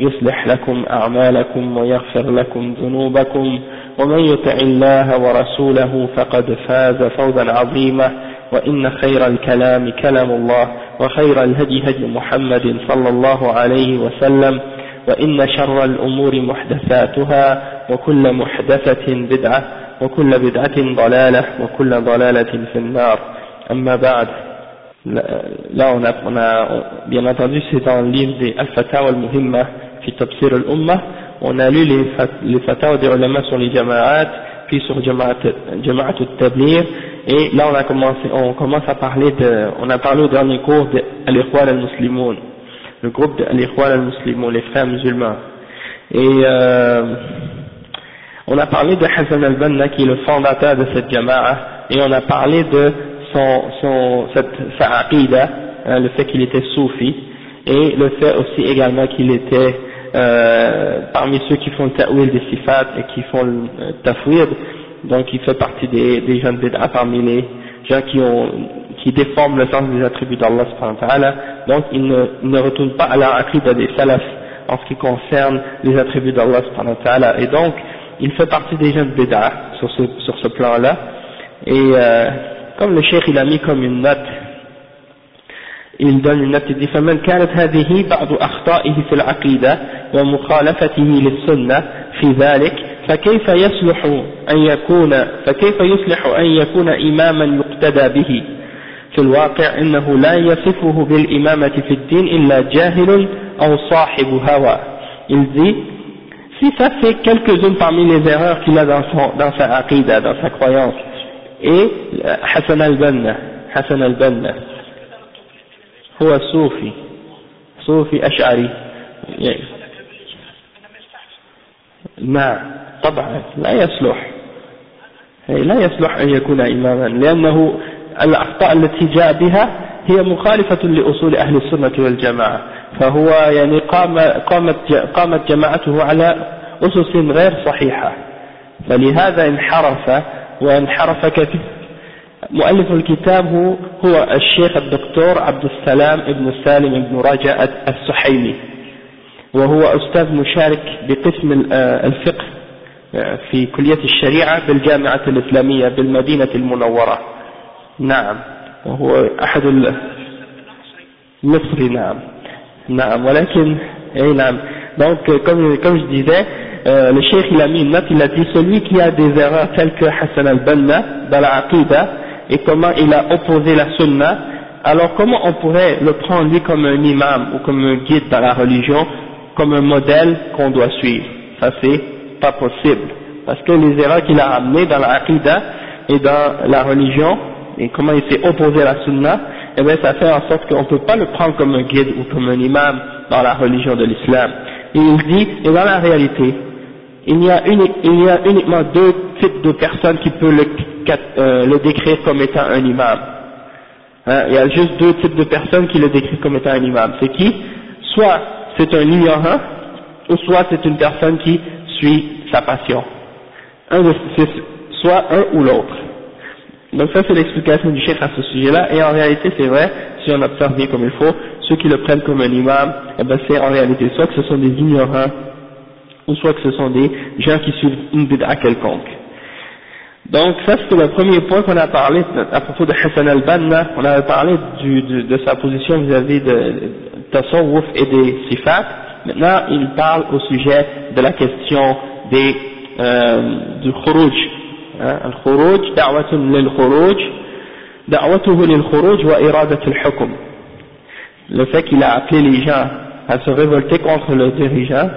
يصلح لكم أعمالكم ويغفر لكم ذنوبكم ومن يطع الله ورسوله فقد فاز فوزا عظيما وإن خير الكلام كلام الله وخير الهدي هدي محمد صلى الله عليه وسلم وإن شر الأمور محدثاتها وكل محدثة بدعة وكل بدعة ضلالة وكل ضلالة في النار. أما بعد là on a, on a bien entendu c'est dans le livre des Al-Fatawa al-Muhimma on a lu les, fatawa des ulama sur les jama'at puis sur jama'at al-Tablir et là on a commencé on commence à parler de on a parlé au dernier cours de Al-Ikhwan al-Muslimoun le groupe de Al-Ikhwan al-Muslimoun les frères musulmans. Et euh, on a parlé de Hassan al-Banna qui est le fondateur de cette jama'a et on a parlé de son, son, cette, sa aqidah, hein, le fait qu'il était soufi, et le fait aussi également qu'il était euh, parmi ceux qui font le ta'wil des sifat et qui font le euh, tafwid, donc il fait partie des, des gens de bid'a parmi les gens qui ont qui déforment le sens des attributs d'Allah donc il ne, il ne retourne pas à la aqidah des salaf en ce qui concerne les attributs d'Allah et donc il fait partie des gens de bid'a sur ce, sur ce plan-là, et euh, comme le cheikh il a mis comme une note il donne une note il dit فمن كانت هذه بعض أخطائه في العقيدة ومخالفته للسنة في ذلك فكيف يصلح أن يكون فكيف يصلح أن يكون إماما يقتدى به؟ في الواقع إنه لا يصفه بالإمامة في الدين إلا جاهل أو صاحب هوى. Il si ça fait quelques-unes parmi les erreurs qu'il a dans, son, dans sa aqidah, dans sa croyance. Et Hassan al-Banna Hassan al-Banna هو صوفي صوفي أشعري نعم طبعا لا يصلح. لا يصلح أن يكون إماما لأنه الأخطاء التي جاء بها هي مخالفة لأصول أهل السنة والجماعة. فهو يعني قام قامت قامت جماعته على أسس غير صحيحة. فلهذا انحرف وانحرف كثير. مؤلف الكتاب هو, هو الشيخ الدكتور عبد السلام ابن سالم بن رجاء السحيمي. وهو أستاذ مشارك بقسم الفقه في كلية الشريعة بالجامعة الإسلامية بالمدينة المنورة نعم وهو أحد المصري نعم نعم ولكن أي نعم donc comme, comme je disais euh, le cheikh il a mis une note il a dit celui qui a des erreurs telles que Hassan al-Banna dans la Aqidah et comment il a opposé la sunna alors comment on pourrait le prendre lui comme un imam ou comme un guide dans la religion comme un modèle qu'on doit suivre ça c'est pas possible parce que les erreurs qu'il a amenées dans la Aqidah et dans la religion et comment il s'est opposé à la sunna eh bien ça fait en sorte qu'on ne peut pas le prendre comme un guide ou comme un imam dans la religion de l'islam. Et il dit, et dans la réalité, il y a, uniquement deux types de personnes qui peuvent le, euh, décrire comme étant un imam. Hein, il y a juste deux types de personnes qui le décrivent comme étant un imam. C'est qui? Soit c'est un ignorant, ou soit c'est une personne qui suit sa passion. Soit un ou l'autre. Donc ça c'est l'explication du chef à ce sujet-là, et en réalité c'est vrai, si on observe bien comme il faut, ceux qui le prennent comme un imam, eh ben c'est en réalité soit que ce sont des ignorants, ou soit que ce sont des gens qui suivent une bid'a quelconque. Donc ça c'était le premier point qu'on a parlé à propos de Hassan al-Banna, on avait parlé de, sa position vis-à-vis de Tasawwuf et des sifat, maintenant il parle au sujet de la question des du khuruj. Hein, le fait qu'il a appelé les gens à se révolter contre le dirigeant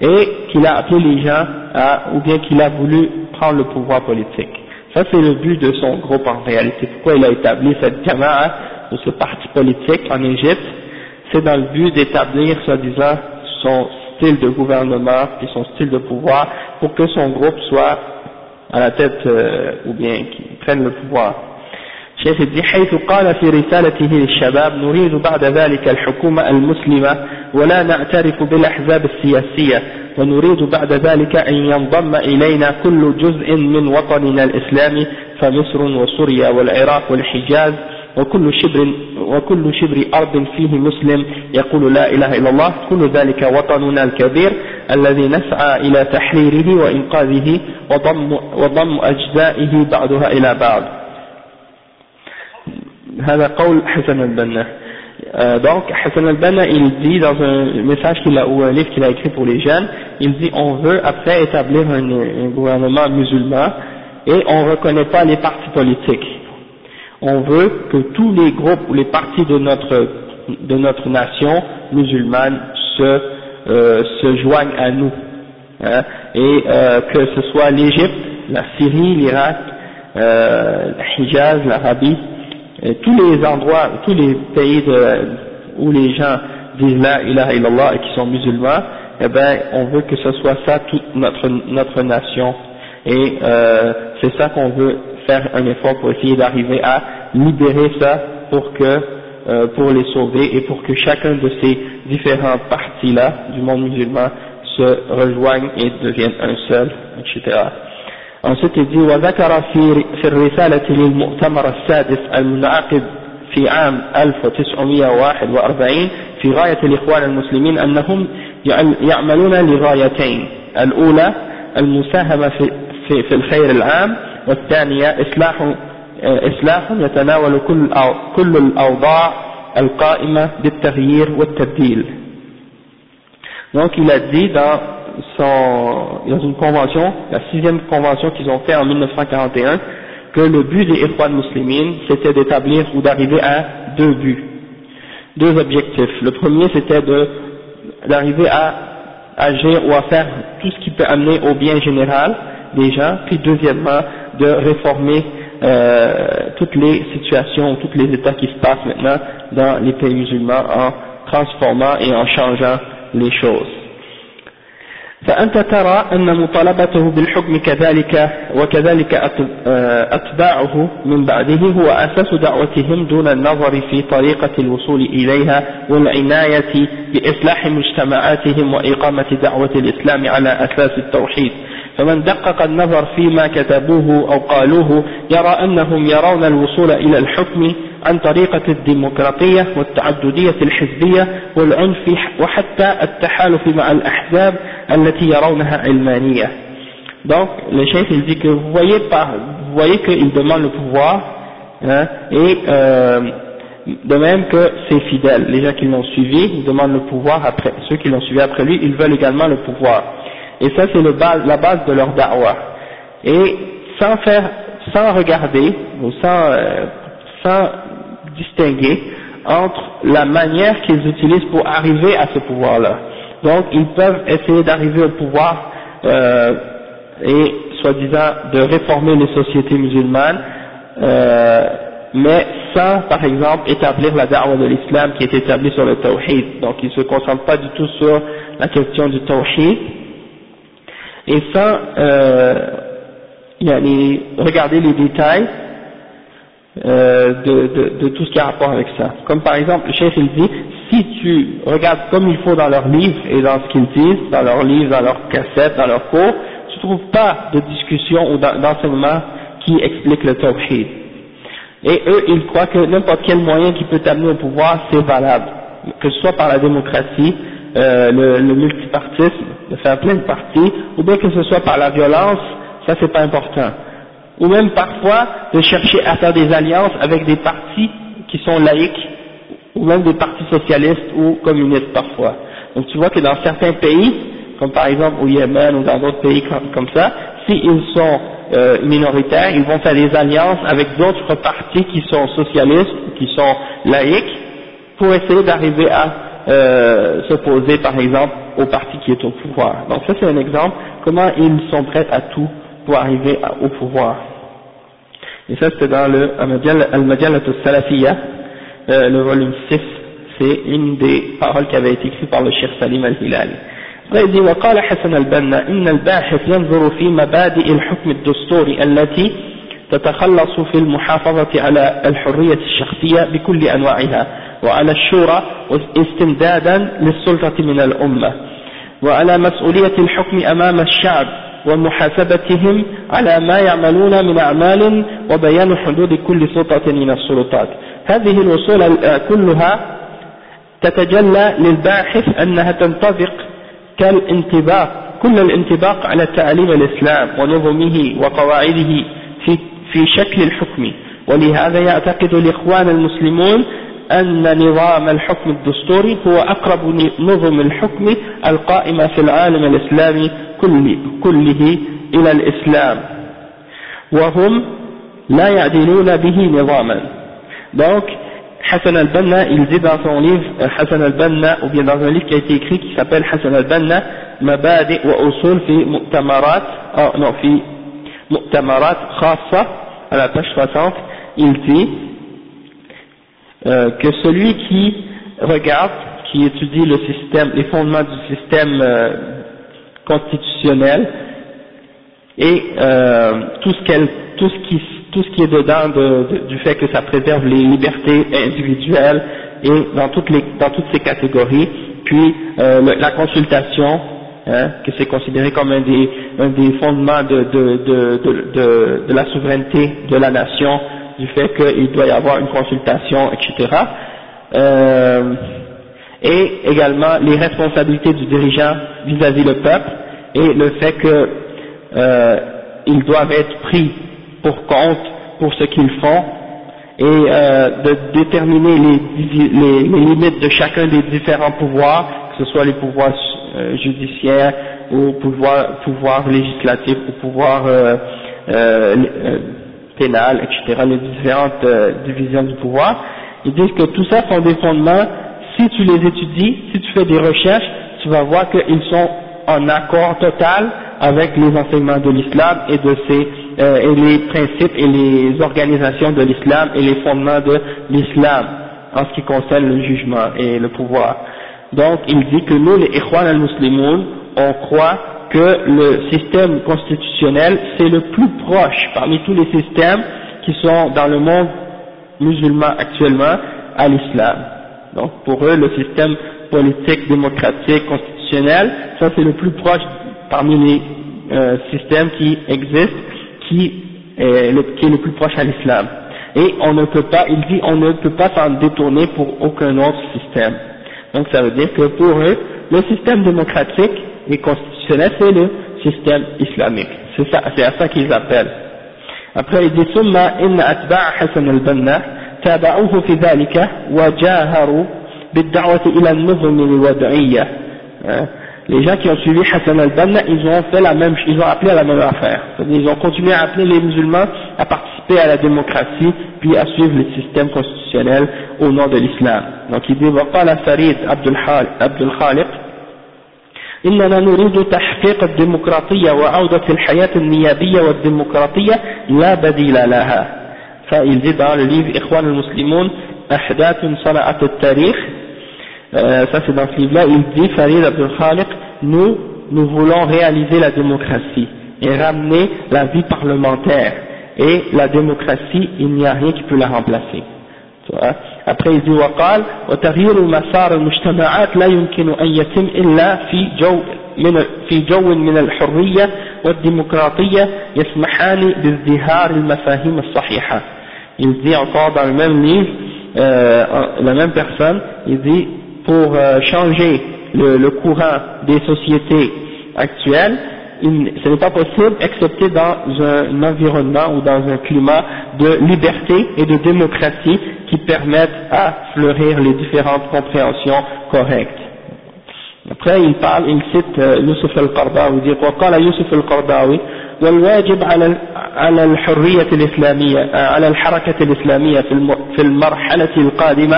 et qu'il a appelé les gens à, ou bien qu'il a voulu prendre le pouvoir politique. Ça c'est le but de son groupe en réalité. Pourquoi il a établi cette jama'a ou ce parti politique en Égypte C'est dans le but d'établir, soi-disant, son style de gouvernement et son style de pouvoir pour que son groupe soit à la tête euh, ou bien qu'il prenne le pouvoir. شيخ الدين حيث قال في رسالته للشباب نريد بعد ذلك الحكومة المسلمة ولا نعترف بالأحزاب السياسية ونريد بعد ذلك أن ينضم إلينا كل جزء من وطننا الإسلامي فمصر وسوريا والعراق والحجاز وكل شبر وكل شبر أرض فيه مسلم يقول لا إله إلا الله. كل ذلك وطننا الكبير الذي نسعى إلى تحريره وإنقاذه وضم, وضم أجزائه بعضها إلى بعض. هذا قول حسن البنا. Euh, donc Hassan al-Banna il dit dans un message qu'il a ou un livre qu'il a écrit pour les jeunes, il dit on veut après établir un, gouvernement musulman et on ne reconnaît pas les partis politiques. On veut que tous les groupes ou les partis de notre de notre nation musulmane se euh, se joignent à nous hein, et euh, que ce soit l'Égypte, la Syrie, l'Irak, la Hijaz, l'Arabie tous les endroits, tous les pays de, où les gens disent la ilaha illallah et qui sont musulmans, eh ben, on veut que ce soit ça toute notre, notre nation. Et euh, c'est ça qu'on veut faire un effort pour essayer d'arriver à libérer ça pour que euh, pour les sauver et pour que chacun de ces différents partis-là du monde musulman se rejoignent et deviennent un seul, etc. Ensuite il dit وذكر في في الرسالة للمؤتمر السادس المنعقد في عام 1941 في غاية الإخوان المسلمين أنهم يعملون لغايتين الأولى المساهمة في, في, في الخير العام والثانية إصلاح إصلاح يتناول كل كل الأوضاع القائمة بالتغيير والتبديل. Donc il a dit dans sont, dans une convention, la sixième convention qu'ils ont fait en 1941, que le but des Ikhwan muslimines, c'était d'établir ou d'arriver à deux buts, deux objectifs. Le premier, c'était d'arriver à agir ou à faire tout ce qui peut amener au bien général des gens, puis deuxièmement, de réformer euh, toutes les situations, tous les états qui se passent maintenant dans les pays musulmans en transformant et en changeant les choses. فأنت ترى أن مطالبته بالحكم كذلك وكذلك أتباعه من بعده هو أساس دعوتهم دون النظر في طريقة الوصول إليها والعناية بإصلاح مجتمعاتهم وإقامة دعوة الإسلام على أساس التوحيد. فمن دقق النظر فيما كتبوه أو قالوه يرى أنهم يرون الوصول إلى الحكم عن طريقة الديمقراطية والتعددية الحزبية والعنف وحتى التحالف مع الأحزاب التي يرونها علمانية donc le chef il dit que vous voyez pas vous voyez qu'il demande le pouvoir hein, et euh, de même que ses fidèles les gens qui l'ont suivi ils demandent le pouvoir après ceux qui l'ont suivi après lui ils veulent également le pouvoir et ça c'est la base de leur da'wah et sans faire sans regarder ou sans euh, sans distinguer entre la manière qu'ils utilisent pour arriver à ce pouvoir-là. Donc, ils peuvent essayer d'arriver au pouvoir euh, et, soi-disant, de réformer les sociétés musulmanes, euh, mais sans, par exemple, établir la da'wah de l'islam qui est établie sur le tawhid. Donc, ils ne se concentrent pas du tout sur la question du tawhid, et sans euh, regarder les détails euh, de, tout ce qui a rapport avec ça. Comme par exemple, le chef il dit, si tu regardes comme il faut dans leurs livres et dans ce qu'ils disent, dans leurs livres, dans leurs cassettes, dans leurs cours, tu trouves pas de discussion ou d'enseignement qui explique le tawhid. Et eux, ils croient que n'importe quel moyen qui peut t'amener au pouvoir, c'est valable. Que ce soit par la démocratie, euh, le, le multipartisme, de faire plein de partis, ou bien que ce soit par la violence, ça c'est pas important ou même parfois de chercher à faire des alliances avec des partis qui sont laïcs, ou même des partis socialistes ou communistes parfois. Donc tu vois que dans certains pays, comme par exemple au Yémen ou dans d'autres pays comme, ça, s'ils sont euh, minoritaires, ils vont faire des alliances avec d'autres partis qui sont socialistes, qui sont laïcs, pour essayer d'arriver à euh, s'opposer par exemple au parti qui est au pouvoir. Donc ça c'est un exemple, comment ils sont prêts à tout pour arriver au pouvoir. Et ça c'était dans le Al-Majalat al-Salafiyya, euh, le volume 6, c'est une des paroles qui avait été écrite par le Cheikh Salim al-Hilali. وإذ وقال حسن البنا إن الباحث ينظر في مبادئ الحكم الدستوري التي تتخلص في المحافظة على الحرية الشخصية بكل أنواعها وعلى الشورى استمدادا للسلطة من الأمة وعلى مسؤولية الحكم أمام الشعب ومحاسبتهم على ما يعملون من أعمال وبيان حدود كل سلطة من السلطات. هذه الوصول كلها تتجلى للباحث أنها تنطبق كالانطباق كل الانطباق على تعاليم الإسلام ونظمه وقواعده في, في شكل الحكم. ولهذا يعتقد الإخوان المسلمون أن نظام الحكم الدستوري هو أقرب نظم الحكم القائمة في العالم الإسلامي كله, كله إلى الإسلام وهم لا يعدلون به نظاما donc Hassan al-Banna il dit dans son livre Hassan al-Banna ou bien dans un livre qui a été écrit qui s'appelle Hassan al-Banna Mabadi wa usul fi mu'tamarat oh, non fi mu'tamarat khassa à la page 60 il dit euh, que celui qui regarde, qui étudie le système, les fondements du système euh, constitutionnel et euh, tout ce qui, est dedans de, du fait que ça préserve les libertés individuelles et dans toutes ces catégories, puis la consultation, hein, que c'est considéré comme un des, fondements de, la souveraineté de la nation du fait qu'il doit y avoir une consultation, etc. Euh, et également les responsabilités du dirigeant vis-à-vis le peuple et le fait qu'ils euh, doivent être pris pour compte pour ce qu'ils font et euh, de déterminer les, les, limites de chacun des différents pouvoirs, que ce soit les pouvoirs euh, judiciaires ou pouvoirs pouvoir législatifs ou pouvoirs euh, euh, pénale, etc., les différentes euh, divisions du pouvoir, ils disent que tout ça sont des fondements, si tu les étudies, si tu fais des recherches, tu vas voir qu'ils sont en accord total avec les enseignements de l'islam et de ses euh, et les principes et les organisations de l'islam et les fondements de l'islam en ce qui concerne le jugement et le pouvoir. Donc il dit que nous les Ikhwan al-Muslimoun, on croit que le système constitutionnel, c'est le plus proche parmi tous les systèmes qui sont dans le monde musulman actuellement à l'islam. Donc pour eux, le système politique, démocratique, constitutionnel, ça c'est le plus proche parmi les euh, systèmes qui existent, qui est, le, plus proche à l'islam. Et on ne peut pas, il dit, on ne peut pas s'en détourner pour aucun autre système. Donc ça veut dire que pour eux, le système démocratique et constitutionnel, c'est le système islamique. C'est ça, c'est à ça qu'ils appellent. Après, il dit, تابعوه في ذلك وجاهروا بالدعوة إلى النظم الوضعية. Les gens qui ont suivi Hassan al-Banna, ils ont fait la même, ils ont appelé à la même affaire. Ils ont continué à appeler les musulmans à participer à la démocratie, puis à suivre le système constitutionnel au nom de l'islam. Donc il dit, وقال فريد عبد الخالق إننا نريد تحقيق الديمقراطية وعودة الحياة النيابية والديمقراطية لا بديل لها فإل dit dans le livre المسلمون أحداث صنعت التاريخ euh, ça c'est dans ce livre-là, il dit Farid Abdul Khaliq, nous, nous voulons réaliser la démocratie et ramener la vie parlementaire. Et la démocratie, il n'y a rien qui peut la remplacer. après il dit وقال وتغيير مسار المجتمعات لا يمكن أن يتم إلا في جو من في جو من الحرية والديمقراطية يسمحان بازدهار المفاهيم الصحيحة il dit encore dans le même livre euh, la même personne il dit pour euh, changer le, le courant des sociétés actuelles ce n'est pas possible excepté dans un environnement ou dans un climat de liberté et de démocratie qui permettent à fleurir les différentes compréhensions correctes. Après, il parle, il cite euh, Yusuf al-Qardawi, dit وقال يوسف القرضاوي والواجب على على الحرية الإسلامية على الحركة الإسلامية في المرحلة القادمة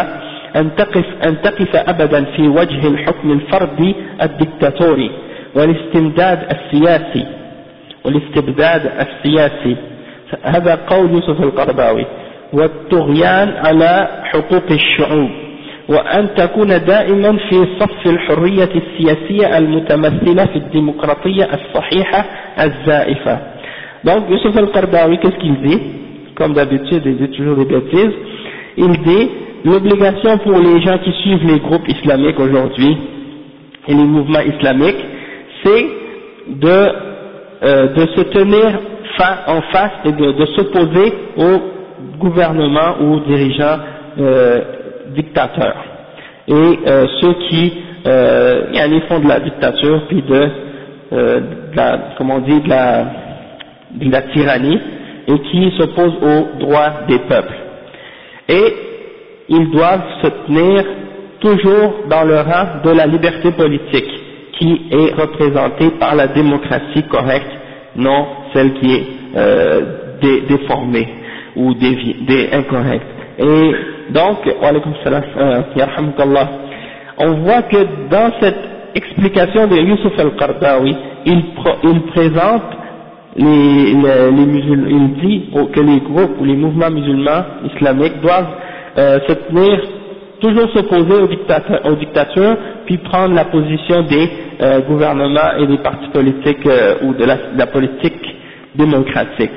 أن تقف أن تقف أبدا في وجه الحكم الفردي الدكتاتوري والاستمداد السياسي والاستبداد السياسي. هذا قول يوسف القرضاوي. والطغيان على حقوق الشعوب. وأن تكون دائما في صف الحرية السياسية المتمثلة في الديمقراطية الصحيحة الزائفة Donc Yusuf al-Qardawi, qu'est-ce qu'il dit Comme d'habitude, il dit toujours des bêtises. Il dit l'obligation pour les gens qui suivent les groupes islamiques aujourd'hui et les mouvements islamiques, c'est de, euh, de se tenir en face et de, de s'opposer aux gouvernements ou aux dirigeants euh, dictateurs et euh, ceux qui euh, font de la dictature puis de, euh, de la, comment on dit, de la, de la tyrannie et qui s'opposent aux droits des peuples. Et ils doivent se tenir toujours dans le rang de la liberté politique qui est représentée par la démocratie correcte, non celle qui est euh, déformée ou des, incorrecte. Et donc, euh, on voit que dans cette explication de Yusuf al-Qardawi, il, il, présente les, musulmans, il dit que les groupes ou les mouvements musulmans islamiques doivent euh, se tenir, toujours s'opposer aux, dictatures, puis prendre la position des euh, gouvernements et des partis politiques ou de la, de la politique démocratique.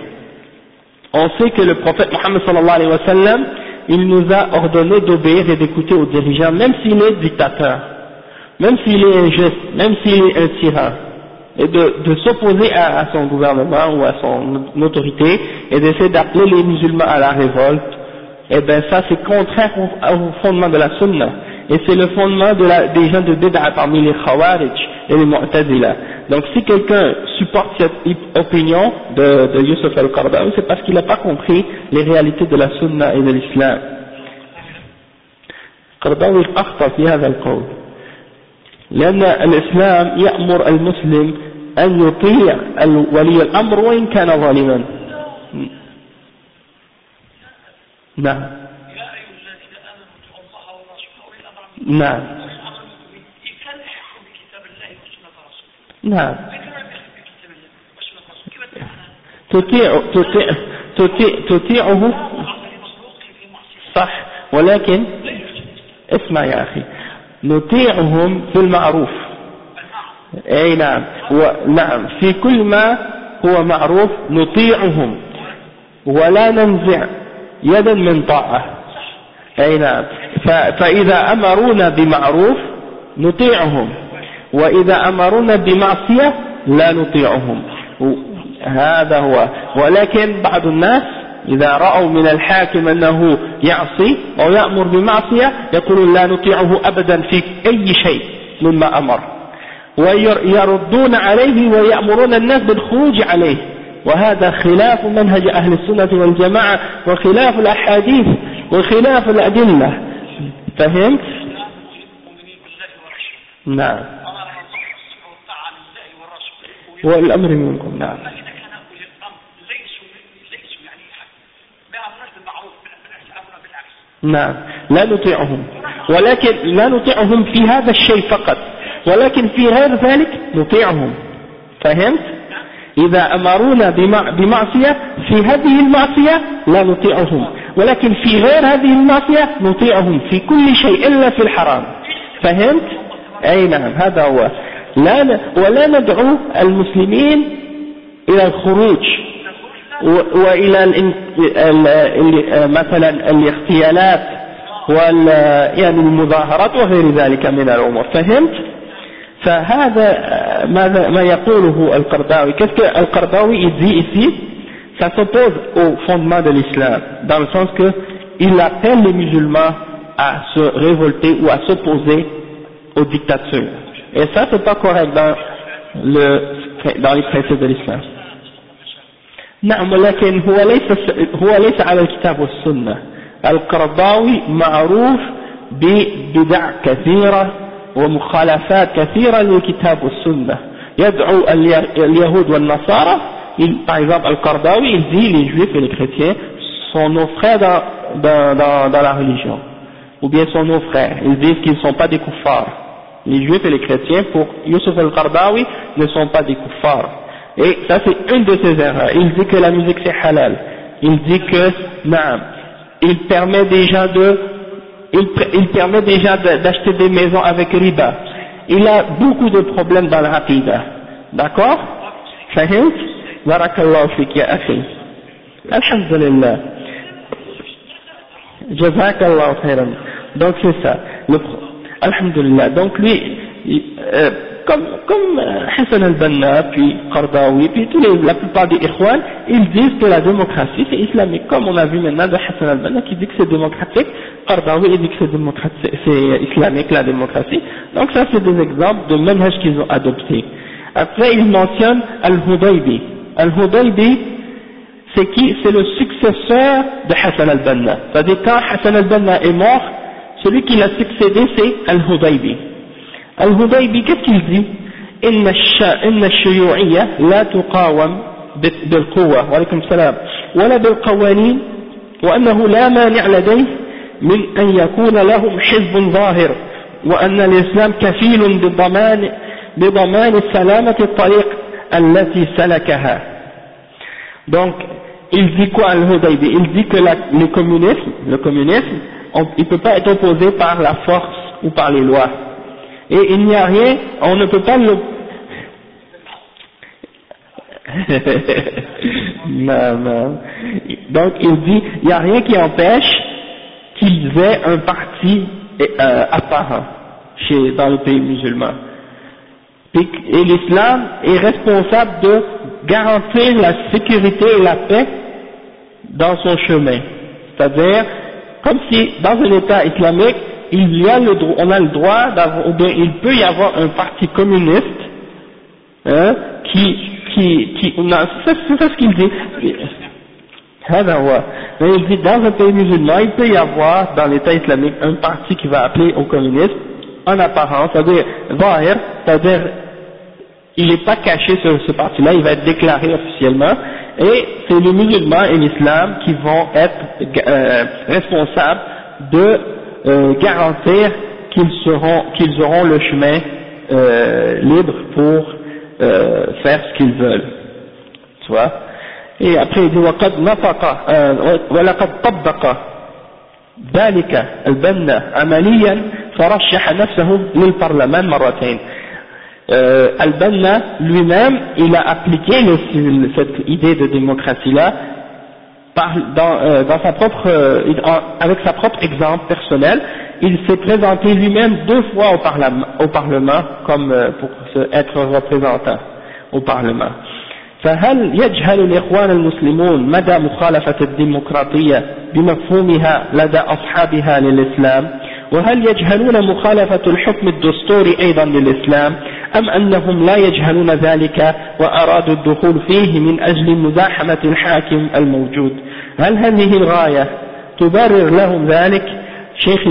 On sait que le prophète Mohammed sallallahu alayhi wa sallam, il nous a ordonné d'obéir et d'écouter aux dirigeants, même s'il est dictateur, même s'il est injuste, même s'il est un tyran, et de, s'opposer à, son gouvernement ou à son autorité, et d'essayer d'appeler les musulmans à la révolte, et eh bien ça c'est contraire au, fondement de la sunna, et c'est le fondement des gens de bid'a parmi les khawarij et les mu'tazila. Donc si quelqu'un supporte cette opinion de, de Yusuf al-Qardawi, c'est parce qu'il n'a pas compris les réalités de la sunna et de l'islam. قرضاوي أخطأ في هذا القول لأن الإسلام يأمر المسلم أن يطيع ولي الأمر وإن كان ظالما نعم نعم نعم. تطيع تطيع تطيع تطيعه. صح. ولكن اسمع يا أخي. نطيعهم في المعروف. أي نعم. نعم. في كل ما هو معروف نطيعهم. ولا ننزع يدا من طاعة. أي نعم. فإذا أمرونا بمعروف نطيعهم. وإذا أمرونا بمعصية لا نطيعهم. هذا هو. ولكن بعض الناس إذا رأوا من الحاكم أنه يعصي أو يأمر بمعصية يقولون لا نطيعه أبدا في أي شيء مما أمر. ويردون عليه ويأمرون الناس بالخروج عليه. وهذا خلاف منهج أهل السنة والجماعة وخلاف الأحاديث وخلاف الأدلة. فهمت؟ نعم. والأمر منكم نعم. نعم. لا نطيعهم. ولكن لا نطيعهم في هذا الشيء فقط. ولكن في غير ذلك نطيعهم. فهمت؟ إذا أمرونا بمعصية في هذه المعصية لا نطيعهم. ولكن في غير هذه المعصية نطيعهم في كل شيء إلا في الحرام. فهمت؟ أي نعم هذا هو. لا ولا ندعو المسلمين إلى الخروج وإلى مثلا الاغتيالات وال يعني المظاهرات وغير ذلك من الأمور فهمت؟ فهذا ماذا ما يقوله القرضاوي. كيف القرضاوي يدي ici? Ça s'oppose au fondement de l'islam dans le sens que il appelle les musulmans à se révolter ou à s'opposer aux dictatures. et ça c'est pas correct dans le dans les principes de l'islam نعم ولكن هو ليس هو ليس على الكتاب والسنة القرضاوي معروف ببدع كثيرة ومخالفات كثيرة للكتاب والسنة يدعو اليهود والنصارى par exemple Al-Qardawi il dit les juifs et les chrétiens sont nos frères dans, dans, dans, dans la religion ou bien sont nos frères ils disent qu'ils ne sont pas des kuffars les juifs et les chrétiens pour Youssef Al-Qardawi ne sont pas des kuffars et ça c'est une de ses erreurs il dit que la musique c'est halal il dit que non, il permet déjà de il, il permet déjà d'acheter des maisons avec riba il a beaucoup de problèmes dans la rapide. D'accord فهمت بارك الله فيك يا أخي الحمد لله جزاك الله خيرا donc c'est ça le, alhamdulillah. Donc lui euh, comme, comme euh, Hassan al-Banna, puis Qardawi, puis tous les, la plupart des Ikhwan, ils disent que la démocratie c'est islamique, comme on a vu maintenant de Hassan al-Banna qui dit que c'est démocratique, Qardawi il dit que c'est islamique la démocratie, donc ça c'est des exemples de manhaj qu'ils ont adoptés. Après il mentionne Al-Hudaybi, Al-Hudaybi c'est qui? C'est le successeur de Hassan al-Banna, c'est-à-dire quand Hassan al-Banna est mort, celui qui l'a succédé c'est Al-Hudaybi. الهديبي qu'est-ce qu'il dit. إن الشيوعية لا تقاوم بالقوة وعليكم السلام ولا بالقوانين وأنه لا مانع لديه من أن يكون لهم حزب ظاهر وأن الإسلام كفيل بضمان, بضمان سلامة الطريق التي سلكها donc il dit quoi al-Hudaybi? Il dit que la, le communisme le communisme il ne peut pas être opposé par la force ou par les lois et il n'y a rien, on ne peut pas le... non, non. Donc il dit, il n'y a rien qui empêche qu'ils aient un parti euh, apparent chez, dans le pays musulman. Et l'islam est responsable de garantir la sécurité et la paix dans son chemin. C'est-à-dire, comme si dans un État islamique, il y a le on a le droit d'avoir, ou bien il peut y avoir un parti communiste, hein, qui, qui, qui, c'est ce qu'il dit. il dit dans un pays musulman, il peut y avoir dans l'État islamique un parti qui va appeler au communisme en apparence, c'est-à-dire c'est-à-dire il n'est pas caché ce parti-là, il va être déclaré officiellement, et c'est les musulmans et l'islam qui vont être euh, responsables de euh, garantir qu'ils seront qu'ils auront le chemin euh, libre pour euh, faire ce qu'ils veulent tu vois et après il dit وقد نطق ولقد طبق ذلك البنا عمليا فرشح نفسه للبرلمان مرتين Al-Banna lui-même, il a appliqué cette idée de démocratie-là dans, euh, dans sa propre, euh, avec sa propre exemple personnel, il s'est présenté lui-même deux fois au Parlement, au Parlement comme euh, pour être représentant au Parlement. فهل يجهل الإخوان المسلمون مدى مخالفة الديمقراطية بمفهومها لدى أصحابها للإسلام وهل يجهلون مخالفة الحكم الدستوري أيضا للإسلام أم أنهم لا يجهلون ذلك وأرادوا الدخول فيه من أجل مزاحمة الحاكم الموجود هل هذه الغاية تبرر لهم ذلك شيخ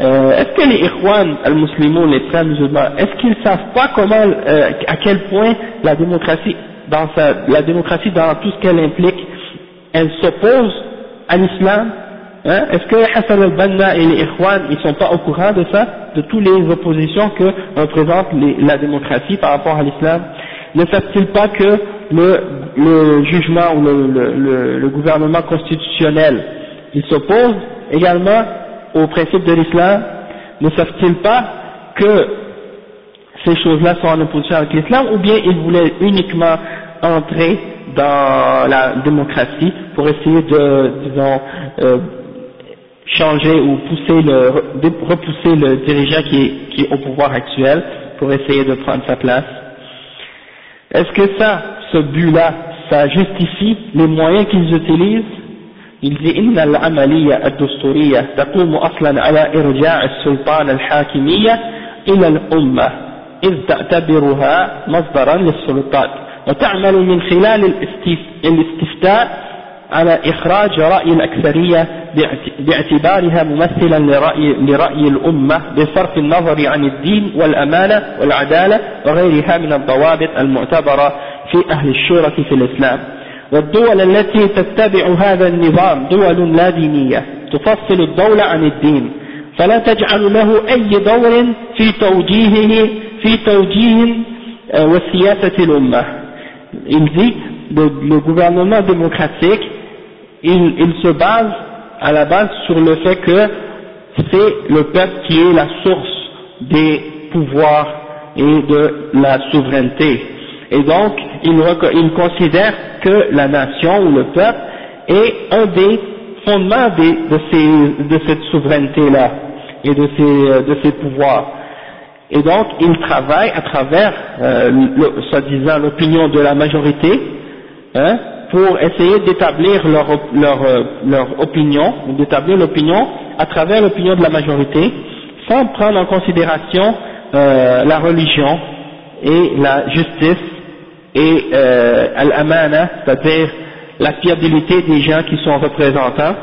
est-ce que les Ikhwan al-Muslimoun, les frères musulmans, est-ce qu'ils ne savent pas comment, euh, à quel point la démocratie, dans sa, la démocratie dans tout ce qu'elle implique, elle s'oppose à l'islam Hein? Est-ce que Hassan al-Banna et les Ikhwan, ils sont pas au courant de ça, de toutes les oppositions que représente la démocratie par rapport à l'islam? Ne savent-ils pas que le, le jugement ou le, le, le, gouvernement constitutionnel, il s'oppose également au principe de l'islam? Ne savent-ils pas que ces choses-là sont en opposition avec l'islam ou bien ils voulaient uniquement entrer dans la démocratie pour essayer de, disons, euh, changer ou pousser le, repousser le dirigeant qui est, qui est au pouvoir actuel pour essayer de prendre sa place. Est-ce que ça, ce but-là, ça justifie les moyens qu'ils utilisent Il dit إن العملية الدستورية تقوم أصلا على إرجاع السلطان الحاكمية إلى الأمة إذ تعتبرها مصدرا للسلطات وتعمل من خلال الاستفتاء على إخراج رأي الأكثرية باعتبارها ممثلا لرأي, لرأي الأمة بصرف النظر عن الدين والأمانة والعدالة وغيرها من الضوابط المعتبرة في أهل الشورى في الإسلام. والدول التي تتبع هذا النظام دول لا دينية تفصل الدولة عن الدين فلا تجعل له أي دور في توجيهه في توجيه euh, والسياسة الأمة il dit le, le gouvernement démocratique il, il se base à la base sur le fait que c'est le peuple qui est la source des pouvoirs et de la souveraineté et donc il, il considère que la nation ou le peuple est un des fondements de, ces, de cette souveraineté-là et de ces, de ces pouvoirs. Et donc, il travaille à travers, euh, soi-disant, l'opinion de la majorité, hein, pour essayer d'établir leur, leur, euh, leur opinion, d'établir l'opinion à travers l'opinion de la majorité, sans prendre en considération euh, la religion et la justice et euh, al-amana, c'est-à-dire la fiabilité des gens qui sont représentants.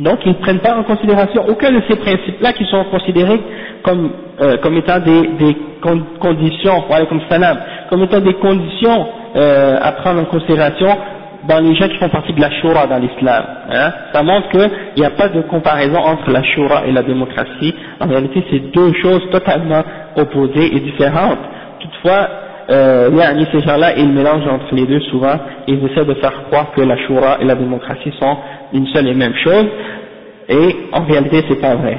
Donc ils ne prennent pas en considération aucun de ces principes-là qui sont considérés comme, euh, comme étant des, des conditions, comme étant des conditions euh, à prendre en considération dans les gens qui font partie de la Shura dans l'islam. Hein. Ça montre qu'il n'y a pas de comparaison entre la Shura et la démocratie. En réalité, c'est deux choses totalement opposées et différentes. Toutefois, euh, ces gens-là, ils mélangent entre les deux souvent, ils essaient de faire croire que la Shura et la démocratie sont une seule et même chose, et en réalité c'est pas vrai.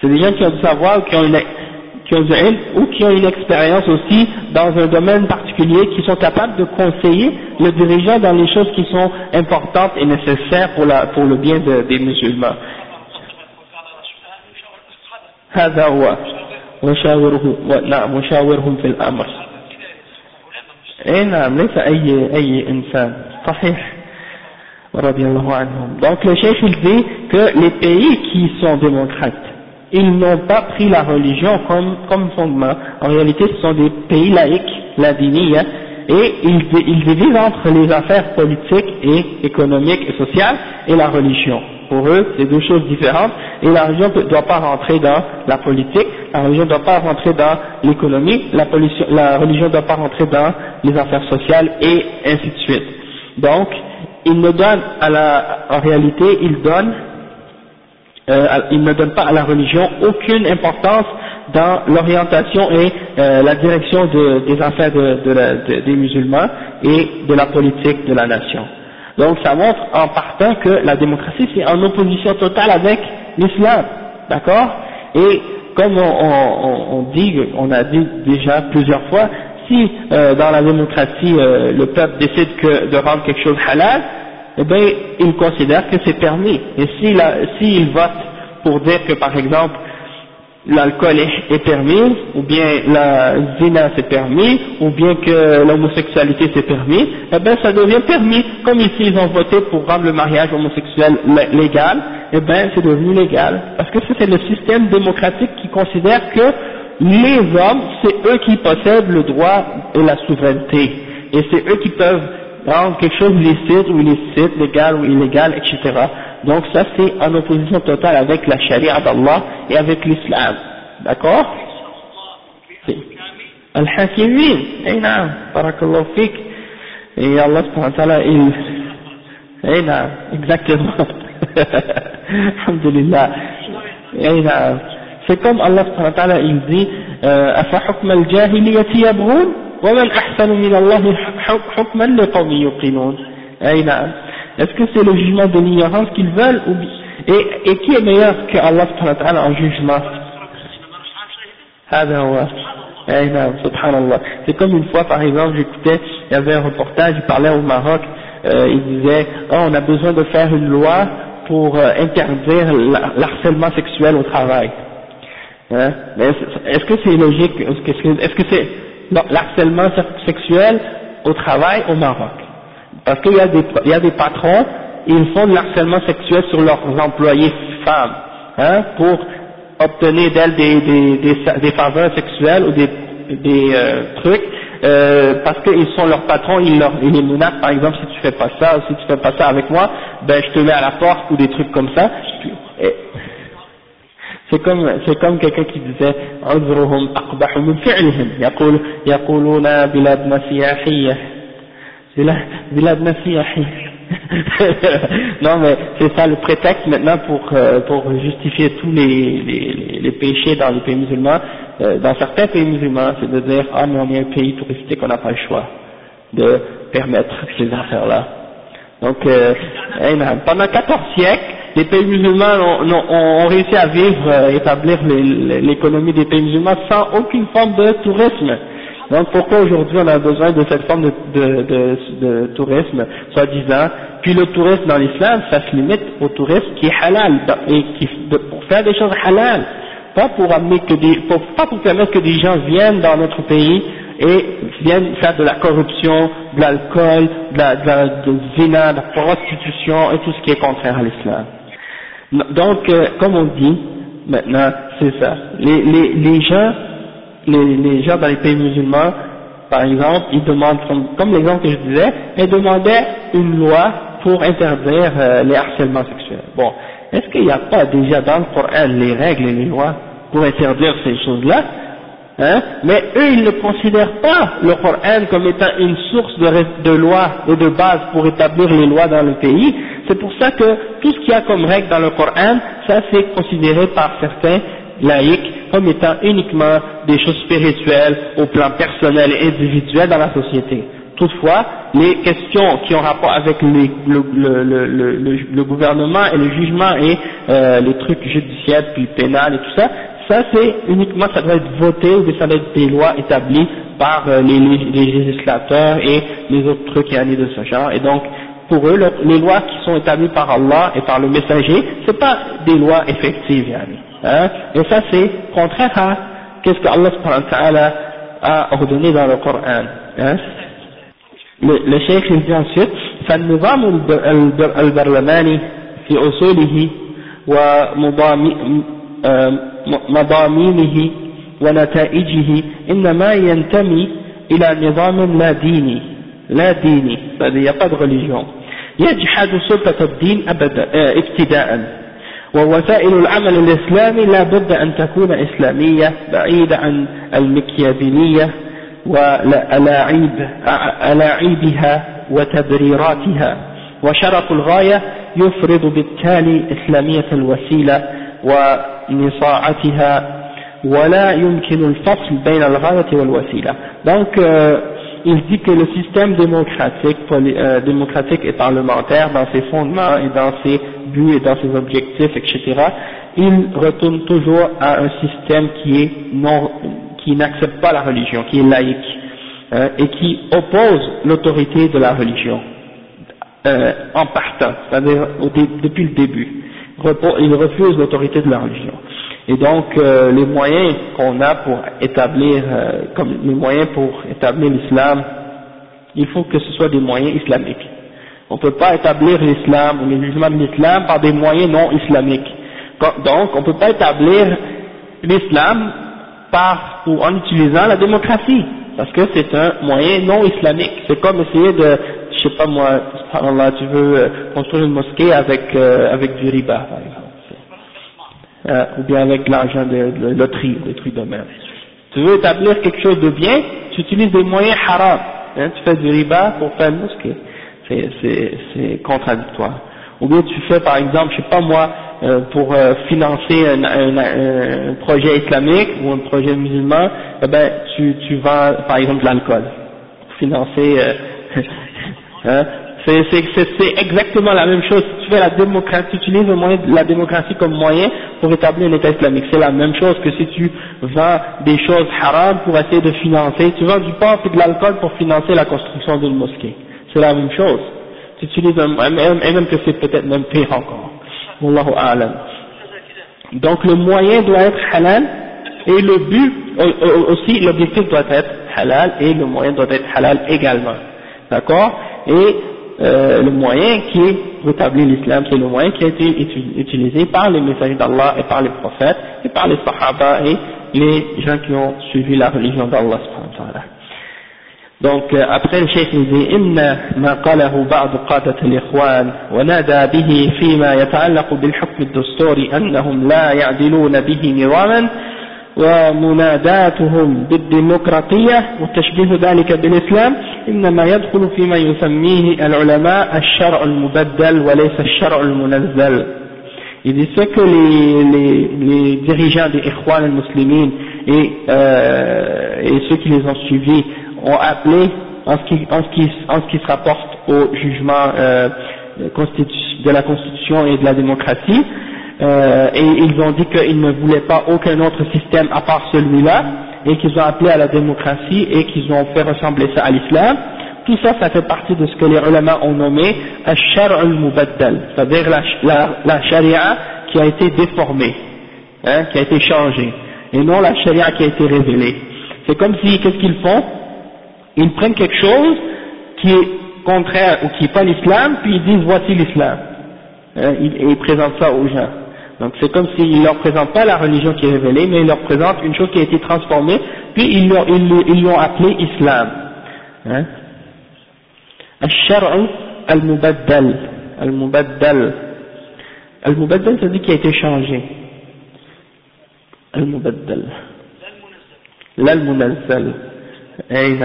C'est des gens qui ont du savoir, qui ont une, qui ont ou qui ont une expérience aussi dans un domaine particulier, qui sont capables de conseiller le dirigeant dans les choses qui sont importantes et nécessaires pour, la, pour le bien des musulmans. وشاوره نعم وشاورهم في الأمر اي نعم ليس أي أي إنسان صحيح رضي الله عنهم donc le chef il dit que les pays qui sont démocrates ils n'ont pas pris la religion comme, comme fondement en réalité ce sont des pays laïcs la dinia et ils, ils divisent entre les affaires politiques et économiques et sociales et la religion pour eux, c'est deux choses différentes, et la religion ne doit pas rentrer dans la politique, la religion ne doit pas rentrer dans l'économie, la, la, religion ne doit pas rentrer dans les affaires sociales, et ainsi de suite. Donc, il ne donne à la, en réalité, il donne, euh, il ne donne pas à la religion aucune importance dans l'orientation et euh, la direction de, des affaires de, de, des musulmans et de la politique de la nation. Donc ça montre en partant que la démocratie c'est en opposition totale avec l'islam, d'accord? Et comme on, dit, on a dit déjà plusieurs fois, si euh, dans la démocratie euh, le peuple décide que, de rendre quelque chose halal, eh bien il considère que c'est permis. Et s'il si vote pour dire que par exemple l'alcool est, permis, ou bien la zina c'est permis, ou bien que l'homosexualité c'est permis, eh bien ça devient permis. Comme ici ils ont voté pour rendre le mariage homosexuel légal, eh bien c'est devenu légal. Parce que c'est le système démocratique qui considère que les hommes, c'est eux qui possèdent le droit et la souveraineté. Et c'est eux qui peuvent rendre quelque chose licite ou illicite, légal ou illégal, etc. Donc ça c'est en opposition totale avec la charia d'Allah et avec l'islam. D'accord Al-Hakimin, eh naam, barakallahu fik. Et Allah subhanahu wa ta'ala, il... Eh naam, exactement. Alhamdulillah. Eh naam. C'est comme Allah subhanahu wa ta'ala, il dit, أفحكم الجاهلية يبغون ومن أحسن من الله حكما لقوم يوقنون. Eh naam. Est-ce que c'est le jugement de l'ignorance qu'ils veulent ou... et, et qui est meilleur que Allah en jugement c'est comme une fois par exemple j'écoutais il y avait un reportage il parlait au Maroc euh, il disait oh, on a besoin de faire une loi pour euh, interdire l'harcèlement sexuel au travail hein? est-ce que c'est logique est-ce que c'est l'harcèlement sexuel au travail au Maroc. Parce qu'il y, a des, il y a des patrons, ils font de l'harcèlement sexuel sur leurs employés femmes, hein, pour obtenir d'elles des, des, des, des, faveurs sexuelles ou des, euh, trucs, euh, parce qu'ils sont leurs patrons, ils, leur, ils les menacent, par exemple, si tu fais pas ça, si tu fais pas ça avec moi, ben je te mets à la porte, ou des trucs comme ça C'est comme, c'est comme quelqu'un qui disait, عذرهم أقبح من فعلهم يقول يقولون بلادنا سياحية بلادنا سياحية non mais c'est ça le prétexte maintenant pour euh, pour justifier tous les, les, les péchés dans les pays musulmans euh, dans certains pays musulmans c'est de dire ah mais on est un pays touristique on n'a pas le choix de permettre ces affaires là donc euh, pendant 14 siècles les pays musulmans ont, réussi à vivre, euh, établir l'économie des pays musulmans sans aucune forme de tourisme. Donc pourquoi aujourd'hui on a besoin de cette forme de, tourisme, soi-disant? Puis le tourisme dans l'islam, ça se limite au tourisme qui est halal, et qui, pour faire des choses halal, pas pour permettre que des gens viennent dans notre pays et viennent faire de la corruption, de l'alcool, de la, zina, de la prostitution et tout ce qui est contraire à l'islam. Donc, euh, comme on dit, maintenant, c'est ça. Les, les, les gens, les, les, gens dans les pays musulmans, par exemple, ils demandent, comme, l'exemple que je disais, ils demandaient une loi pour interdire euh, les harcèlements sexuels. Bon, est-ce qu'il n'y a pas déjà dans le Coran les règles et les lois pour interdire ces choses-là? Hein? mais eux ils ne considèrent pas le Coran comme étant une source de, lois et de base pour établir les lois dans le pays, c'est pour ça que tout ce qu'il y a comme règle dans le Coran, ça c'est considéré par certains laïcs comme étant uniquement des choses spirituelles au plan personnel et individuel dans la société. Toutefois, les questions qui ont rapport avec le, le, gouvernement et le jugement et euh, les trucs judiciaires puis pénal et tout ça, ça c'est uniquement, ça doit être voté ou ça doit être des lois établies par euh, les, législateurs et les autres trucs qui année de ce genre. Et donc, pour eux, les lois qui sont établies par Allah et par le messager, c'est pas des lois effectives, hein. Et ça c'est contraire à qu'est-ce que Allah a ordonné dans le Coran. Hein. Le, le cheikh il dit ensuite, فالنظام البرلماني في أصوله مضامينه ونتائجه إنما ينتمي إلى نظام لا ديني لا ديني هذا يقض غليون يجحد سلطة الدين أبدا ابتداء. ووسائل العمل الإسلامي لا بد أن تكون إسلامية بعيدة عن المكيابينية وألاعيبها وتبريراتها. وشرف الغاية يفرض بالتالي إسلامية الوسيلة ونصاعتها ولا يمكن الفصل بين الغاية والوسيلة donc euh, il dit que le système démocratique, euh, démocratique et parlementaire dans ses fondements et dans ses buts et dans ses objectifs, etc., il retourne toujours à un système qui est non, qui n'accepte pas la religion, qui est laïque, euh, et qui oppose l'autorité de la religion, euh, en partant, c'est-à-dire depuis le début il refuse l'autorité de la religion. Et donc euh, les moyens qu'on a pour établir, euh, les moyens pour établir l'islam, il faut que ce soit des moyens islamiques. On ne peut pas établir l'islam ou les musulmans de l'islam par des moyens non islamiques. Donc on ne peut pas établir l'islam par ou en utilisant la démocratie, parce que c'est un moyen non islamique. C'est comme essayer de je sais pas moi, subhanallah, tu veux euh, construire une mosquée avec, euh, avec du riba, par exemple. Euh, ou bien avec l'argent de, de loterie, des trucs de merde. Tu veux établir quelque chose de bien, tu utilises des moyens haram. Hein, tu fais du riba pour faire une mosquée. C'est contradictoire. Ou bien tu fais par exemple, je sais pas moi, pour financer un, projet islamique ou un projet musulman, eh ben tu, tu vends par exemple de l'alcool pour financer Hein? C'est exactement la même chose. Si tu fais la démocratie, tu utilises le moyen, la démocratie comme moyen pour établir un État islamique. C'est la même chose que si tu vends des choses haram pour essayer de financer. Tu vends du porc et de l'alcool pour financer la construction d'une mosquée. C'est la même chose. Tu utilises et même que c'est peut-être même pire encore. Wallahu a'lam. Donc le moyen doit être halal et le but aussi, l'objectif doit être halal et le moyen doit être halal également. D'accord? et euh, le moyen qui est rétablir l'islam, c'est le moyen qui a été utilisé par les messagers d'Allah et par les prophètes et par les sahaba et les gens qui ont suivi la religion d'Allah. Donc après le cheikh il dit إن ما قاله بعض قادة الإخوان ونادى به فيما يتعلق بالحكم الدستوري أنهم لا يعدلون به نظاما ومناداتهم بالديمقراطية وتشبيه ذلك بالإسلام إنما يدخل فيما يسميه العلماء الشرع المبدل وليس الشرع المنزل Il dit ce que les, les, les dirigeants des Ikhwan al-Muslimin et, euh, et ceux qui les ont suivis ont appelé en ce qui, en ce qui, en ce qui se rapporte au jugement euh, de la Constitution et de la démocratie, euh, et ils ont dit qu'ils ne voulaient pas aucun autre système à part celui-là, et qu'ils ont appelé à la démocratie et qu'ils ont fait ressembler ça à l'islam. Tout ça, ça fait partie de ce que les ulama ont nommé al-shar' al-mubaddal, c'est-à-dire la, la, sharia qui a été déformée, hein, qui a été changée, et non la sharia qui a été révélée. C'est comme si, qu'est-ce qu'ils font? Ils prennent quelque chose qui est contraire ou qui n'est pas l'islam, puis ils disent voici l'islam. Hein, et ils présentent ça aux gens. Donc c'est comme s'il ne leur présente pas la religion qui est révélée, mais il leur présente une chose qui a été transformée, puis ils l'ont, ils, l'ont appelé islam. Hein? Al-Shar'u al-Mubaddal. Al-Mubaddal. Al-Mubaddal, ça dit qui a été changé. Al-Mubaddal. L'Al-Munazzal. Eh,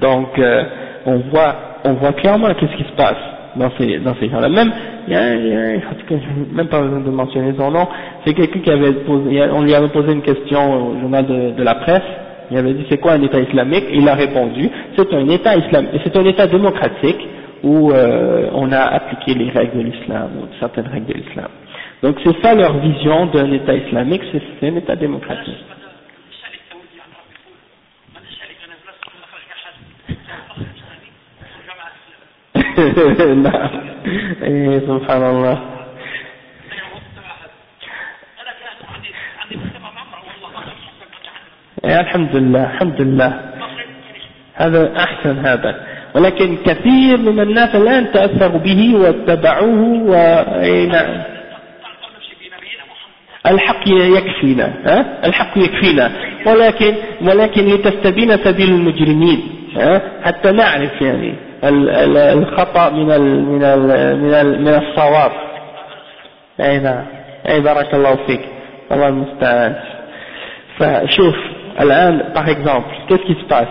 Donc, euh, on voit, on voit clairement qu'est-ce qui se passe dans ces, dans ces gens-là. Même même pas besoin de mentionner son nom c'est quelqu'un qui avait posé on lui avait posé une question au journal de, de la presse il avait dit c'est quoi un État islamique? Il a répondu c'est un État islamique, c'est un État démocratique où euh, on a appliqué les règles de l'islam ou certaines règles de l'islam. Donc c'est ça leur vision d'un État islamique, c'est un État démocratique. الحمد لله الحمد لله هذا أحسن هذا. ولكن كثير من الناس الآن تأثروا به واتبعوه و نعم. الحق يكفينا ها؟ الحق يكفينا. ولكن ولكن لتستبين سبيل المجرمين ها؟ حتى نعرف يعني. الخطأ من ال من ال من ال من الصواب اي نعم اي بارك الله فيك الله المستعان فشوف par exemple, qu'est-ce qui se passe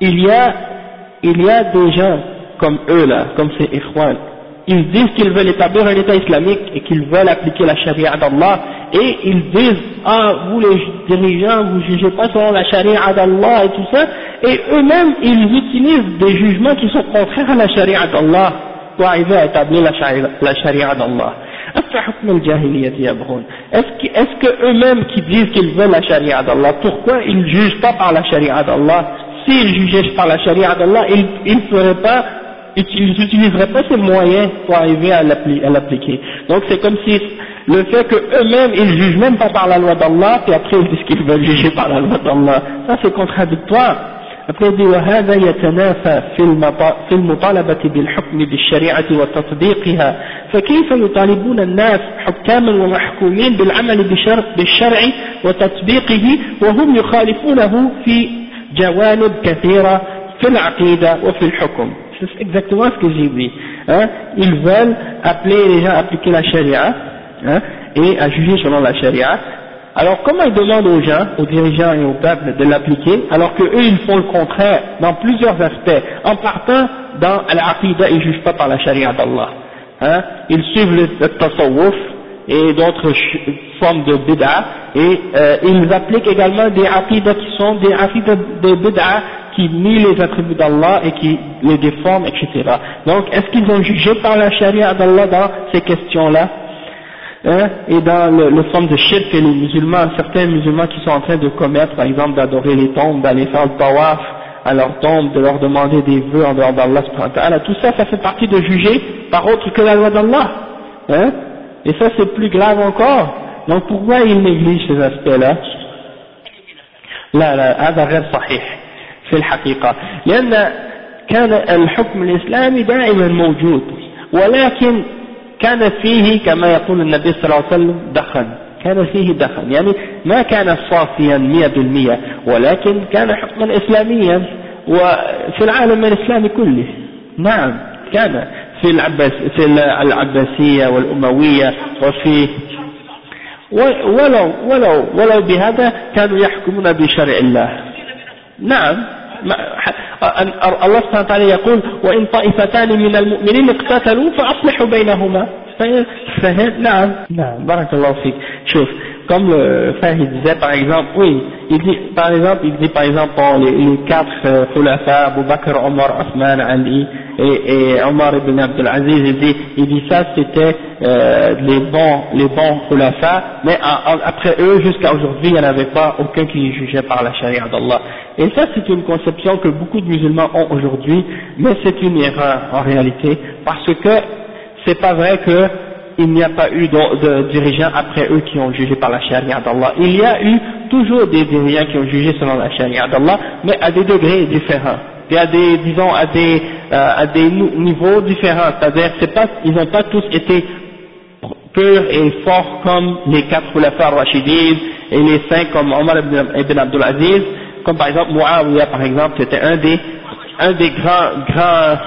il y, a, il y a des gens comme eux là, comme ces Ikhwan, ils disent qu'ils veulent établir un État islamique et qu'ils veulent appliquer la charia d'Allah, et ils disent, ah, vous les dirigeants, vous jugez pas selon la charia d'Allah et tout ça, et eux-mêmes, ils utilisent des jugements qui sont contraires à la charia d'Allah pour arriver à établir la charia d'Allah. Est-ce que eux-mêmes qui disent qu'ils veulent la charia d'Allah, pourquoi ils ne jugent pas par la charia d'Allah? S'ils jugeaient par la charia d'Allah, ils ne feraient pas, ils n'utiliseraient pas ces moyens pour arriver à l'appliquer. Donc c'est comme si le fait qu'eux-mêmes ils jugent même pas par la loi d'Allah, et après ils disent qu'ils veulent juger par la loi d'Allah, ça c'est contradictoire. Après dit وهذا يتنافى في المطالبة بالحكم بالشريعة وتطبيقها فكيف يطالبون الناس حكاما ومحكومين بالعمل بالشرع وتطبيقه وهم يخالفونه في جوانب كثيرة في العقيدة وفي الحكم c'est exactement ce que j'ai dit hein? ils veulent appeler les gens à appliquer la charia hein? et à juger selon la charia Alors comment ils demandent aux gens, aux dirigeants et au peuple de l'appliquer, alors que eux ils font le contraire dans plusieurs aspects, en partant dans l'aqidah, ils ne jugent pas par la charia d'Allah. Hein? Ils suivent le, le tasawwuf et d'autres formes de bid'a, et euh, ils appliquent également des aqidah qui sont des aqidah de bid'a qui nient les attributs d'Allah et qui les déforment, etc. Donc est-ce qu'ils ont jugé par la charia d'Allah dans ces questions-là? Hein, et dans le, le forme de shirk que les musulmans, certains musulmans qui sont en train de commettre, par exemple d'adorer les tombes, d'aller faire le tawaf à leurs tombes, de leur demander des vœux en dehors d'Allah, tout ça, ça fait partie de juger par autre que la loi d'Allah. Hein, et ça c'est plus grave encore. Donc pourquoi ils négligent ces aspects-là لا لا هذا غير صحيح في الحقيقة لأن كان الحكم الإسلامي دائما موجود ولكن كان فيه كما يقول النبي صلى الله عليه وسلم دخن. كان فيه دخن. يعني ما كان صافيا مئة بالمئة ولكن كان حكما إسلاميا. وفي العالم الإسلامي كله. نعم كان. في العباس في العباسية والأموية وفي ولو ولو ولو بهذا كانوا يحكمون بشرع الله. نعم الله سبحانه وتعالى يقول وإن طائفتان من المؤمنين اقتتلوا فأصلحوا بينهما. فهم نعم. نعم. بارك الله فيك. شوف comme le frère il disait par exemple, oui, il dit par exemple, il dit par exemple les, quatre euh, Abu Bakr, Omar, Osman, Ali et, et Omar ibn Abdul Aziz, il dit, il dit ça c'était euh, les bons, les bons khulafa, mais après eux jusqu'à aujourd'hui il n'y en avait pas aucun qui jugeait par la charia d'Allah. Et ça c'est une conception que beaucoup de musulmans ont aujourd'hui, mais c'est une erreur en réalité, parce que c'est pas vrai que il n'y a pas eu de, dirigeants après eux qui ont jugé par la charia d'Allah. Il y a eu toujours des dirigeants qui ont jugé selon la charia d'Allah, mais à des degrés différents. Et à des, disons, à des, euh, à des niveaux différents. C'est-à-dire, c'est pas, ils n'ont pas tous été purs et forts comme les quatre khulafar rashidin et les cinq comme Omar ibn, Abdul Aziz, comme par exemple Muawiyah par exemple, c'était un des, un des grands, grands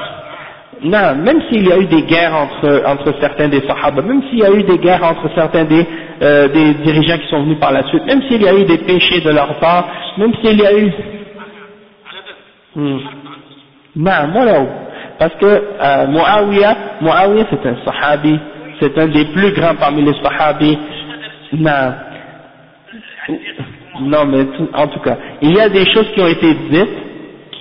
non, même s'il y a eu des guerres entre, entre certains des Sahaba, même s'il y a eu des guerres entre certains des, euh, des dirigeants qui sont venus par la suite, même s'il y a eu des péchés de leur part, même s'il y a eu... Hmm. Non, voilà. Parce que euh, Muawiyah, c'est un Sahabi, c'est un des plus grands parmi les Sahabis. Non. Non, mais en tout cas, il y a des choses qui ont été dites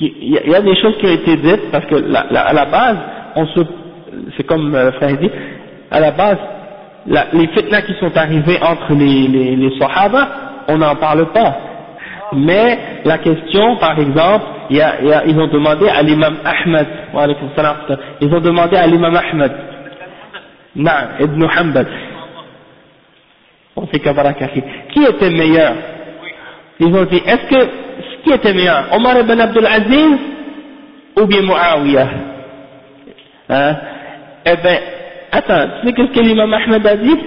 il y a des choses qui ont été dites parce que la, à la base, on se, c'est comme euh, le frère dit, à la base, la, les fitnas qui sont arrivés entre les, sahaba, on n'en parle pas. Mais la question, par exemple, ils ont demandé à l'imam Ahmed, ils ont demandé à l'imam Ahmed, Na, Ibn Hanbal, qui était meilleur? Ils ont dit, est-ce que qui était meilleur Omar ibn Abdul Aziz ou bien Muawiyah? Eh bien, attends, tu sais ce que l'imam Ahmed a dit?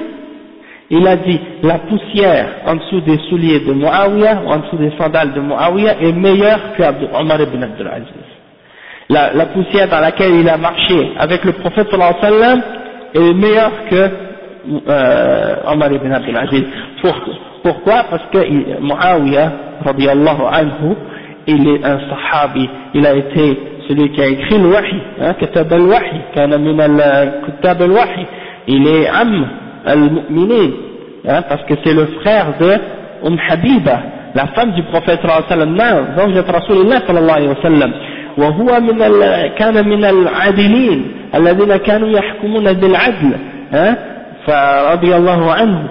Il a dit, la poussière en dessous des souliers de Muawiyah ou en dessous des sandales de Muawiyah est meilleure que Omar ibn Abdul Aziz. La, la, poussière dans laquelle il a marché avec le prophète sallallahu alayhi wa sallam est meilleure que euh, Omar ibn Abdul Aziz. Pourquoi pourquoi Parce que Muawiyah, radiallahu anhu, il est un sahabi, il a été celui qui a écrit le wahi, hein, kitab al-wahi, kana min al-kitab al-wahi, il est am al-mu'minin, hein, parce que c'est le frère de Umm Habiba, la femme du prophète sallallahu alayhi wa sallam, زوجة رسول الله صلى الله عليه وسلم وهو من ال... كان من العادلين الذين كانوا يحكمون بالعدل hein, فرضي الله عنه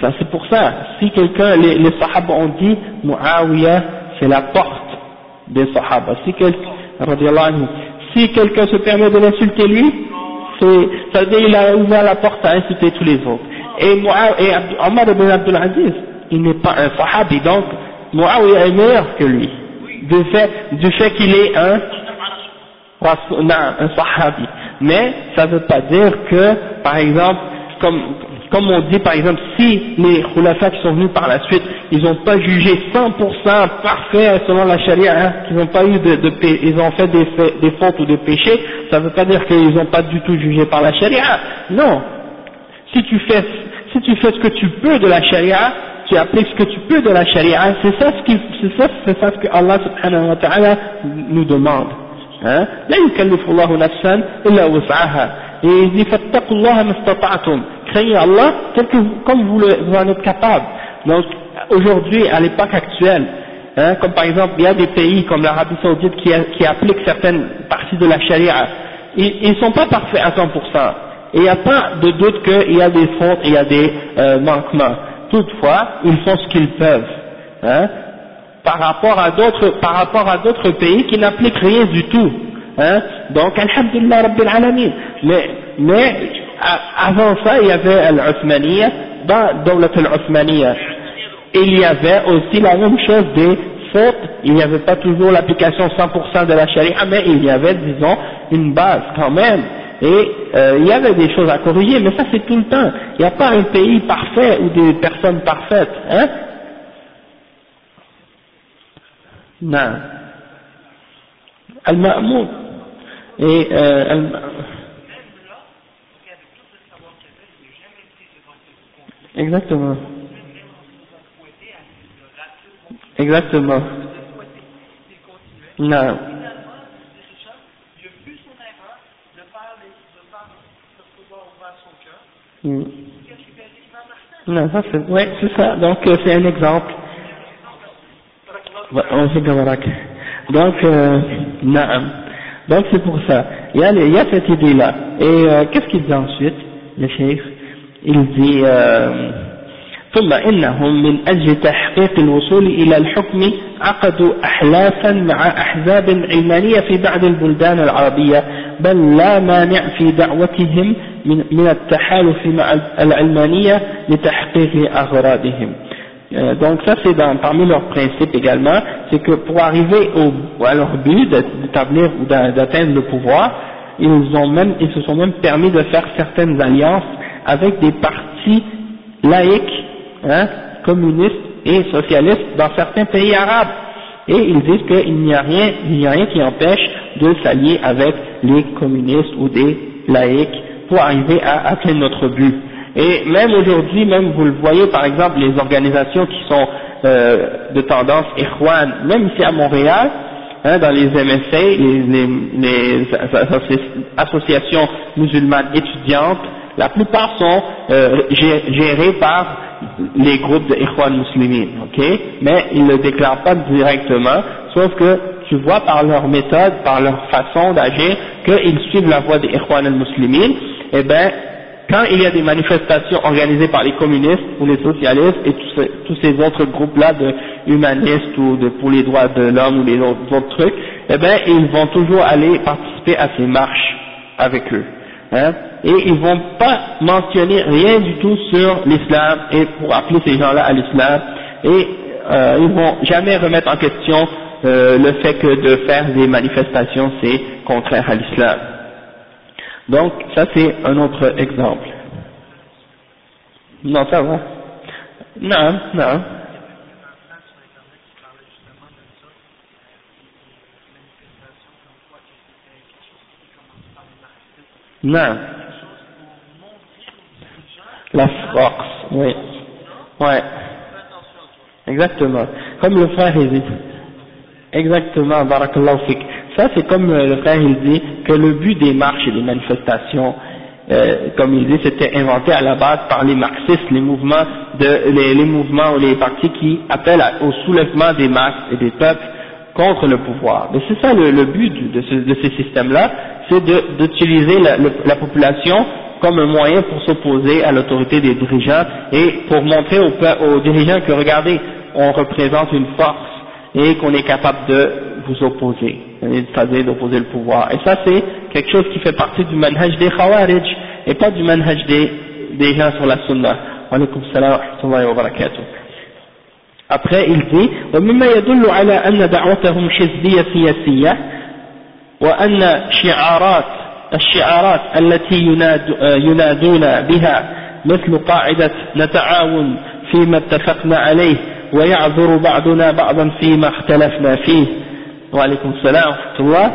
c'est pour ça, si quelqu'un, les, les sahaba ont dit, Muawiyah, c'est la porte des sahaba. Si quelqu'un, si quelqu'un se permet de l'insulter lui, ça veut dire qu'il a ouvert la porte à insulter tous les autres. Et, et Omar ibn Abdul Aziz, il n'est pas un sahabi, donc Muawiyah est meilleur que lui. Du fait, du fait qu'il est un, un sahabi. Mais ça ne veut pas dire que, par exemple, comme, comme on dit par exemple, si les khulafas qui sont venus par la suite, ils n'ont pas jugé 100% parfait selon la charia, hein, qu'ils n'ont pas eu de, de, ils ont fait des, fautes ou des péchés, ça ne veut pas dire qu'ils n'ont pas du tout jugé par la charia. Non. Si tu fais, si tu fais ce que tu peux de la charia, tu appliques ce que tu peux de la charia, c'est ça ce qui, c'est ça, c'est ça ce que Allah subhanahu wa ta'ala nous demande. Hein? Et il dit, craignez Allah comme vous, en êtes capable. Donc, aujourd'hui, à l'époque actuelle, hein, comme par exemple, il y a des pays comme l'Arabie Saoudite qui, appliquent certaines parties de la charia, ils ne sont pas parfaits à 100%. Et il n'y a pas de doute qu'il y a des fautes, il y a des euh, manquements. Toutefois, ils font ce qu'ils peuvent. Hein, par rapport à d'autres, pays qui n'appliquent rien du tout. Hein, donc, Alhamdulillah Rabbil Alamin. Mais avant ça, il y avait Al-Uthmaniyya, dans Dawlat Al-Uthmaniyya. Il y avait aussi la même chose des fautes, il n'y avait pas toujours l'application 100% de la charia, mais il y avait, disons, une base quand même. Et euh, il y avait des choses à corriger, mais ça c'est tout le temps. Il n'y a pas un pays parfait ou des personnes parfaites. Hein? Non. Al-Ma'moun. Et euh, Al Exactement. Exactement. Non. Hmm. Non, ça c'est, ouais, c'est ça. Donc, euh, c'est un exemple. On fait Donc, euh, non. Donc, c'est pour ça. Il y a, il y a cette idée-là. Et euh, qu'est-ce qu'il dit ensuite, le chef Il dit, euh, ثم إنهم من أجل تحقيق الوصول إلى الحكم عقدوا أحلافا مع أحزاب علمانية في بعض البلدان العربية بل لا مانع في دعوتهم من, من التحالف مع العلمانية لتحقيق أغراضهم euh, donc ça c'est parmi leurs principes également, c'est que pour arriver au, à leur but d'établir ou d'atteindre le pouvoir, ils, ont même, ils se sont même permis de faire certaines alliances avec des partis laïcs hein, communistes et socialistes dans certains pays arabes. Et ils disent qu'il n'y a rien, il n'y a rien qui empêche de s'allier avec les communistes ou des laïcs pour arriver à atteindre notre but. Et même aujourd'hui, même vous le voyez par exemple, les organisations qui sont euh, de tendance Ikhwan, même ici à Montréal, hein, dans les MSA, les, associations musulmanes étudiantes, la plupart sont euh, gérées par les groupes de Ikhwan musulmans, ok? Mais ils ne le déclarent pas directement, sauf que tu vois par leur méthode, par leur façon d'agir, qu'ils suivent la voie des Ikhwan al-Muslimin, et eh ben, quand il y a des manifestations organisées par les communistes ou les socialistes et tous ces, autres groupes-là de humanistes ou de, pour les droits de l'homme ou les autres, trucs, eh ben, ils vont toujours aller participer à ces marches avec eux. Hein, et ils vont pas mentionner rien du tout sur l'islam et pour appeler ces gens-là à l'islam et euh, ils vont jamais remettre en question euh, le fait que de faire des manifestations c'est contraire à l'islam. Donc ça c'est un autre exemple. Non, ça va. Non, non. Non. La force, oui. Ouais. Exactement. Comme le frère il dit. Exactement, barakallahu fik. Ça c'est comme euh, le frère il dit que le but des marches et des manifestations, euh, comme il dit, c'était inventé à la base par les marxistes, les mouvements les, mouvements ou les partis qui appellent au soulèvement des masses et des peuples contre le pouvoir. Mais c'est ça le, but de, ce, de ces systèmes-là, c'est d'utiliser la, population comme un moyen pour s'opposer à l'autorité des dirigeants et pour montrer aux, aux, dirigeants que regardez, on représente une force et qu'on est capable de vous opposer, c'est-à-dire d'opposer le pouvoir. Et ça c'est quelque chose qui fait partie du manhaj des khawarij et pas du manhaj des, des gens sur la sunna. Wa alaykum salam wa rahmatullahi wa barakatuh. Après il dit ومما يدل على أن دعوتهم حزبية سياسية وأن شعارات الشعارات التي يناد ينادون بها مثل قاعدة نتعاون فيما اتفقنا عليه ويعذر بعضنا بعضا فيما اختلفنا فيه. وعليكم السلام ورحمة الله.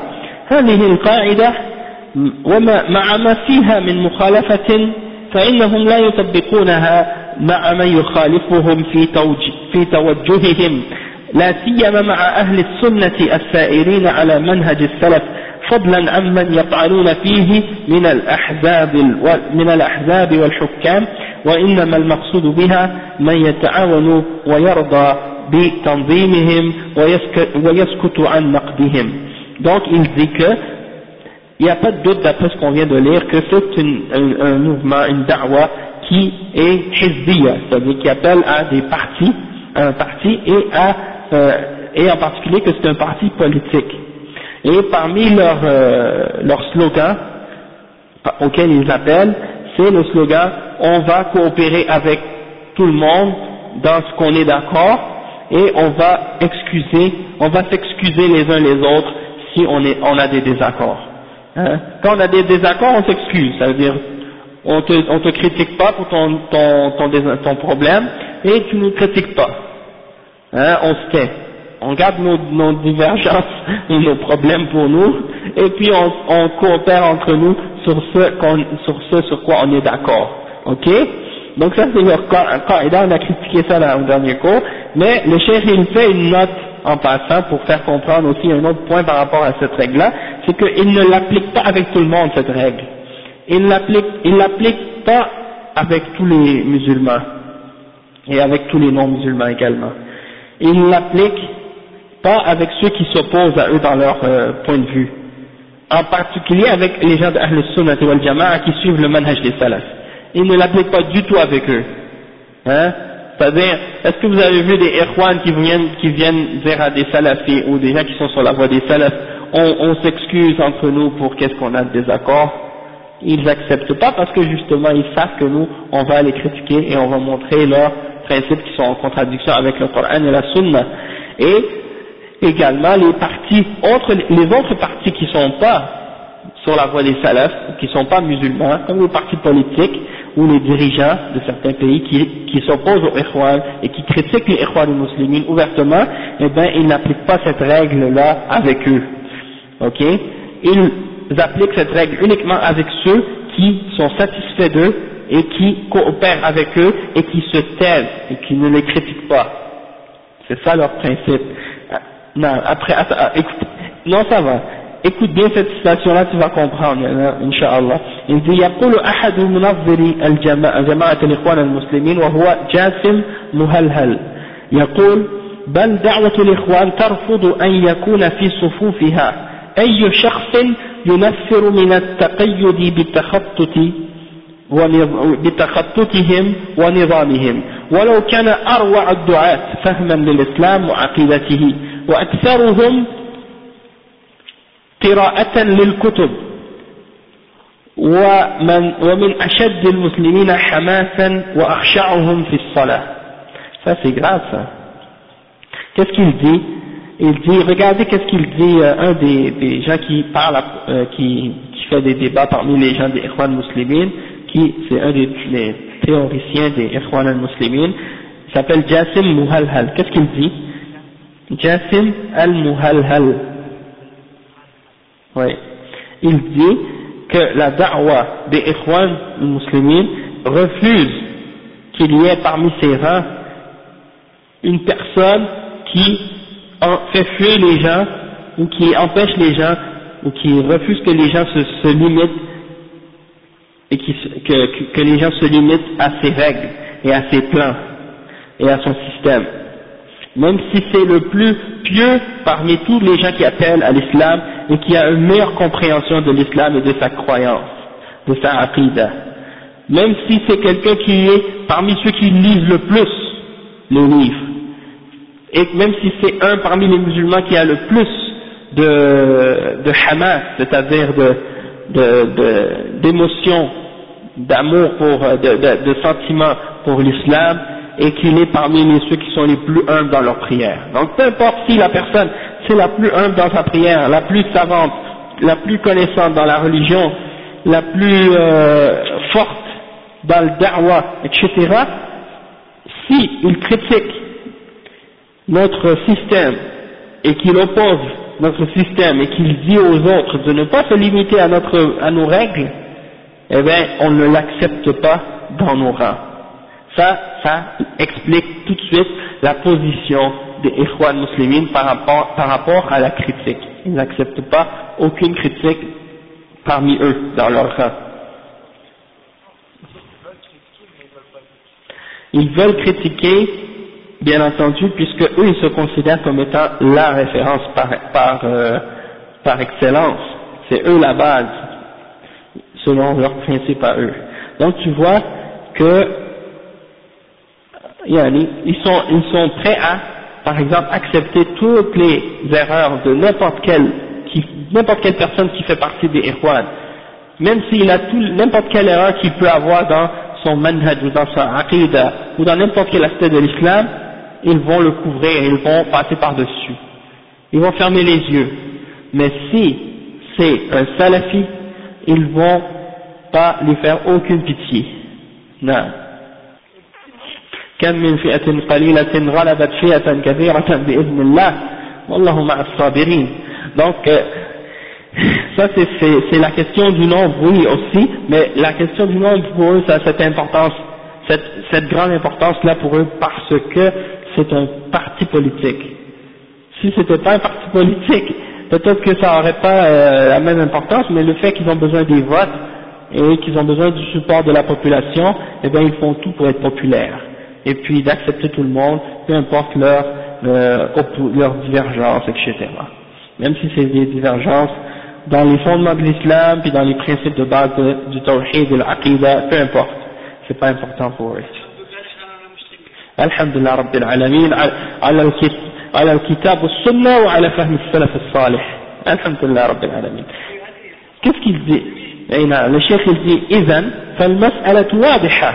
هذه القاعدة وما مع ما فيها من مخالفة فإنهم لا يطبقونها مع من يخالفهم في, في توجههم. لا سيما مع أهل السنة السائرين على منهج السلف فضلا عمن يطعنون فيه من الأحزاب, من الأحزاب والحكام وإنما المقصود بها من يتعاون ويرضى بتنظيمهم ويسكت عن نقدهم donc il dit que il n'y a pas de doute d'après ce qu'on vient de lire que c'est un, un mouvement, une da'wa qui est hizbiya, c'est-à-dire qui appelle à des partis, un parti et à euh, et en particulier que c'est un parti politique. Et parmi leurs euh, leur slogans auxquels ils appellent, c'est le slogan on va coopérer avec tout le monde dans ce qu'on est d'accord et on va excuser, on va s'excuser les uns les autres si on, est, on a des désaccords. Hein? Quand on a des désaccords, on s'excuse, ça veut dire on te, on te critique pas pour ton, ton, ton, ton problème et tu nous critiques pas. Hein? On se tait on garde nos, divergences et nos problèmes pour nous, et puis on, coopère entre nous sur ce, sur ce sur quoi on est d'accord. Ok? Donc ça c'est leur là on a critiqué ça dans le dernier cours, mais le chef il fait une note en passant pour faire comprendre aussi un autre point par rapport à cette règle-là, c'est qu'il ne l'applique pas avec tout le monde cette règle. Il l'applique, il l'applique pas avec tous les musulmans et avec tous les non-musulmans également. Il l'applique pas avec ceux qui s'opposent à eux dans leur euh, point de vue. En particulier avec les gens d'Ahl Sunnah wal Jama'a qui suivent le manhaj des salafs. Il ne l'applique pas du tout avec eux. Hein? C'est-à-dire, est-ce que vous avez vu des Ikhwan qui viennent, qui viennent dire à des salafis ou des gens qui sont sur la voie des salafs, on, on s'excuse entre nous pour qu'est-ce qu'on a de désaccord? Ils n'acceptent pas parce que justement ils savent que nous, on va les critiquer et on va montrer leurs principes qui sont en contradiction avec le Coran et la Sunna. Et également les partis, autres, les autres partis qui ne sont pas sur la voie des salafs, qui ne sont pas musulmans, comme les partis politiques, ou les dirigeants de certains pays qui, qui s'opposent aux Ikhwan et qui critiquent les Ikhwan musulmans ouvertement, eh bien, ils n'appliquent pas cette règle-là avec eux. Ok? Ils appliquent cette règle uniquement avec ceux qui sont satisfaits d'eux et qui coopèrent avec eux et qui se taisent et qui ne les critiquent pas. C'est ça leur principe. Ah, non, après, écoute, non, ça va. écoute bien cette citation-là, tu vas comprendre, Inch'Allah. Il dit, يقول أحد منظري جماعة الإخوان المسلمين وهو جاسم مهلهل يقول بل دعوة الإخوان ترفض أن يكون في صفوفها أي شخص ينفر من التقيد بالتخطط بتخططهم ونظامهم ولو كان أروع الدعاة فهما للإسلام وعقيدته وأكثرهم قراءة للكتب ومن, ومن أشد المسلمين حماسا وأخشعهم في الصلاة ça c'est grave ça qu'est-ce il dit regardez qu'est-ce qu'il dit euh, un des, des gens qui parle euh, qui, qui fait des débats parmi les gens des Ikhwan Muslimin qui c'est un des, des théoriciens des Ikhwan al-Muslimin il s'appelle Jassim Muhalhal qu'est-ce qu'il dit Jassim al-Muhalhal Oui. Il dit que la da'wa des Ikhwan musulmans refuse qu'il y ait parmi ses rangs une personne qui fait fuir les gens ou qui empêche les gens ou qui refuse que les gens se, limitent et que les gens se limitent à ses règles et à ses plans et à son système. Même si c'est le plus pieux parmi tous les gens qui appellent à l'islam et qui a une meilleure compréhension de l'islam et de sa croyance, de sa aqidah. Même si c'est quelqu'un qui est parmi ceux qui lisent le plus les livres, et même si c'est un parmi les musulmans qui a le plus de, de hamas, c'est-à-dire de, d'émotions, d'amour pour, de, de, de sentiments pour l'islam, et qu'il est parmi ceux qui sont les plus humbles dans leur prière. Donc peu importe si la personne c'est la plus humble dans sa prière, la plus savante, la plus connaissante dans la religion, la plus euh, forte dans le da'wah, etc., si il critique notre système et qu'il oppose notre système et qu'il dit aux autres de ne pas se limiter à, notre, à nos règles, eh bien, on ne l'accepte pas dans nos rangs. Ça, ça explique tout de suite la position des Ikhwan musulmans par rapport, par rapport à la critique. Ils n'acceptent pas aucune critique parmi eux dans leur rang. Ils veulent critiquer, bien entendu, puisque eux ils se considèrent comme étant la référence par, par, euh, par excellence. C'est eux la base, selon leurs principes à eux. Donc tu vois que ils sont, ils sont prêts à par exemple, accepter toutes les erreurs de n'importe quelle, n'importe quelle personne qui fait partie des Ikhwan, même s'il a n'importe quelle erreur qu'il peut avoir dans son manhaj ou dans sa aqidah ou dans n'importe quel aspect de l'islam, ils vont le couvrir, ils vont passer par-dessus. Ils vont fermer les yeux. Mais si c'est un salafi, ils vont pas lui faire aucune pitié. Non كم من فئة قليلة غلبت فئة كثيرة بإذن الله والله مع الصابرين donc euh, ça c'est la question du nombre oui aussi mais la question du nombre pour eux ça a cette importance cette, cette grande importance là pour eux parce que c'est un parti politique si c'était pas un parti politique peut-être que ça n'aurait pas euh, la même importance, mais le fait qu'ils ont besoin des votes et qu'ils ont besoin du support de la population, eh bien ils font tout pour être populaires. Et puis d'accepter tout le monde, peu importe leur, euh, leur divergence, etc. Même si c'est des divergences dans les fondements de l'islam, puis dans les principes de base du tawhid et l'aqidah, peu importe. C'est pas important pour eux. Alhamdulillah Rabbil Alamin, على الكتاب والسنة وعلى فهم السلف الصالح الحمد لله رب العالمين كيف كيف أي نعم الشيخ يقول إذا فالمسألة واضحة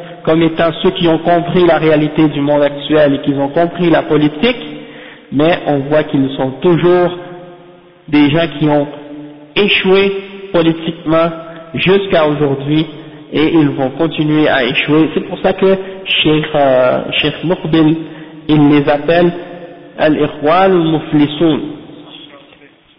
comme étant ceux qui ont compris la réalité du monde actuel et qui ont compris la politique, mais on voit qu'ils sont toujours des gens qui ont échoué politiquement jusqu'à aujourd'hui et ils vont continuer à échouer. C'est pour ça que Cheikh, euh, Cheikh il les appelle al-ikhwan al-muflisoun.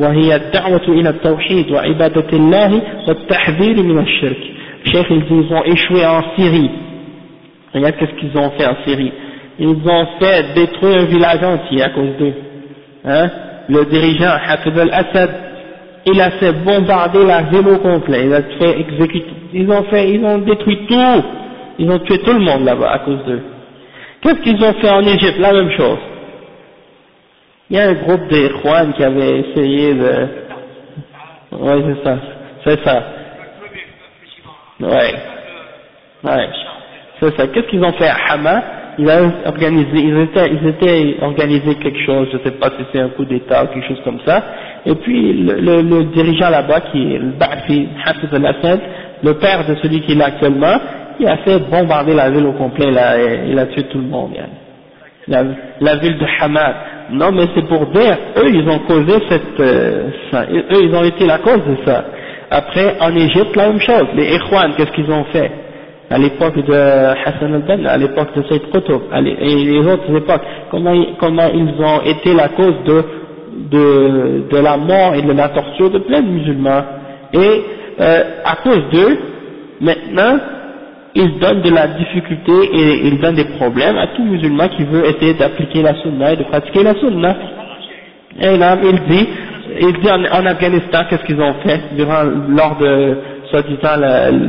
وهي الدعوة إلى التوحيد وعبادة الله والتحذير من الشرك Cheikh ils disent ils ont échoué en Syrie regarde qu'est-ce qu'ils ont fait en Syrie ils ont fait détruire un village entier à cause d'eux hein le dirigeant Hafid al-Assad il a fait bombarder la ville au complet il a fait exécuter ils ont fait ils ont détruit tout ils ont tué tout le monde là-bas à cause d'eux Qu'est-ce qu'ils ont fait en Égypte La même chose. Il y a un groupe Juan qui avait essayé de... Oui, c'est ça. C'est ça. Oui. Ouais. C'est ça. Qu'est-ce qu'ils ont fait à Hama? Ils, avaient organisé, ils, étaient, ils étaient organisé quelque chose, je ne sais pas si c'est un coup d'État ou quelque chose comme ça. Et puis le, le, dirigeant là-bas, qui est le Ba'fi Hafiz le père de celui qui est actuellement, il a fait bombarder la ville au complet, là, il a tué tout le monde. La, ville de Hamad. Non, mais c'est pour dire, eux, ils ont causé cette, euh, ça. Eux, ils ont été la cause de ça. Après, en Égypte, la même chose. Les Ikhwan, qu'est-ce qu'ils ont fait? À l'époque de Hassan al-Banna, à l'époque de Sayyid Qutb, et les autres époques, comment, comment ils ont été la cause de, de, de la mort et de la torture de plein de musulmans. Et euh, à cause d'eux, maintenant, il donne de la difficulté et il donne des problèmes à tout musulman qui veut essayer d'appliquer la sunna et de pratiquer la sunna. Et là, il dit, il dit en, Afghanistan, qu'est-ce qu'ils ont fait durant, lors de, soi-disant,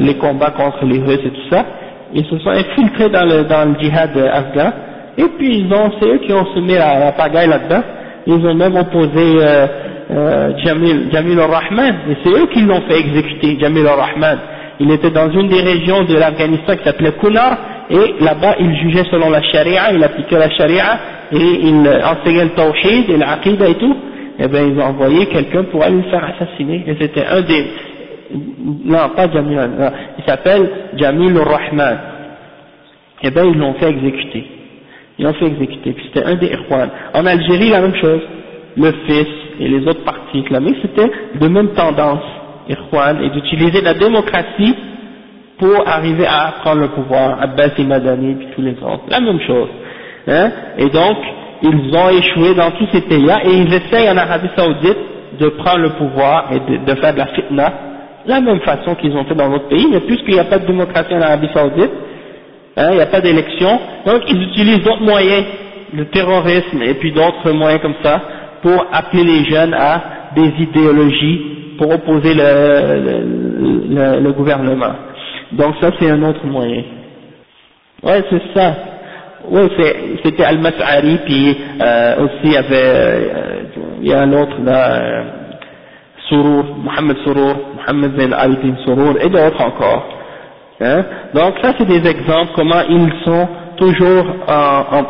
les combats contre les Russes et tout ça, ils se sont infiltrés dans le, dans le djihad afghan, et puis ils ont, c'est eux qui ont semé la, la pagaille là-dedans, ils ont même opposé euh, euh, Jamil, Jamil al-Rahman, et c'est eux qui l'ont fait exécuter, Jamil al-Rahman il était dans une des régions de l'Afghanistan qui s'appelait Kunar, et là-bas il jugeait selon la charia, il appliquait la charia, et il enseignait le tawhid et l'aqidah et tout, et eh bien ils ont envoyé quelqu'un pour aller le faire assassiner, et c'était un des, non pas Jamil, non, il s'appelle Jamil rahman. Et eh bien ils l'ont fait exécuter, ils l'ont fait exécuter, puis c'était un des Irwan. En Algérie la même chose, le fils et les autres partis islamiques c'était de même tendance, et d'utiliser la démocratie pour arriver à prendre le pouvoir, Abbas et Madani puis tous les autres, la même chose. Hein. Et donc, ils ont échoué dans tous ces pays-là et ils essayent en Arabie Saoudite de prendre le pouvoir et de, faire de la fitna, la même façon qu'ils ont fait dans d'autres pays, mais puisqu'il n'y a pas de démocratie en Arabie Saoudite, hein, il n'y a pas d'élection, donc ils utilisent d'autres moyens, le terrorisme et puis d'autres moyens comme ça, pour appeler les jeunes à des idéologies pour opposer le, gouvernement. Donc ça c'est un autre moyen. Ouais, c'est ça. Oui, c'était Al-Mas'ari, puis euh, aussi il y avait, euh, il y a un autre là, euh, Surur, Mohamed Surur, Mohamed Ben Ali Surur, et d'autres encore. Hein? Donc ça c'est des exemples comment ils sont toujours,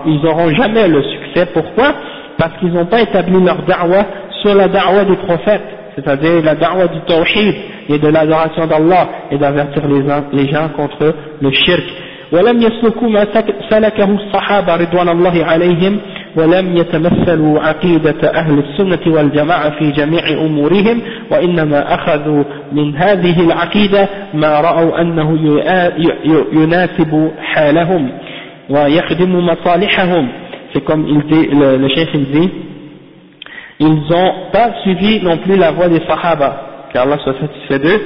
ils n'auront jamais le succès. Pourquoi? Parce qu'ils n'ont pas établi leur da'wah sur la da'wah des prophètes, c'est-à-dire la da'wah du tawhid et de l'adoration d'Allah et d'avertir les, les gens contre le shirk. ولم يسلكوا ما سلكه الصحابة رضوان الله عليهم ولم يتمثلوا عقيدة أهل السنة والجماعة في جميع أمورهم وإنما أخذوا من هذه العقيدة ما رأوا أنه يناسب حالهم ويخدم مصالحهم c'est comme il dit, le, le chef il dit ils n'ont pas suivi non plus la voie des sahaba qu'Allah soit satisfait d'eux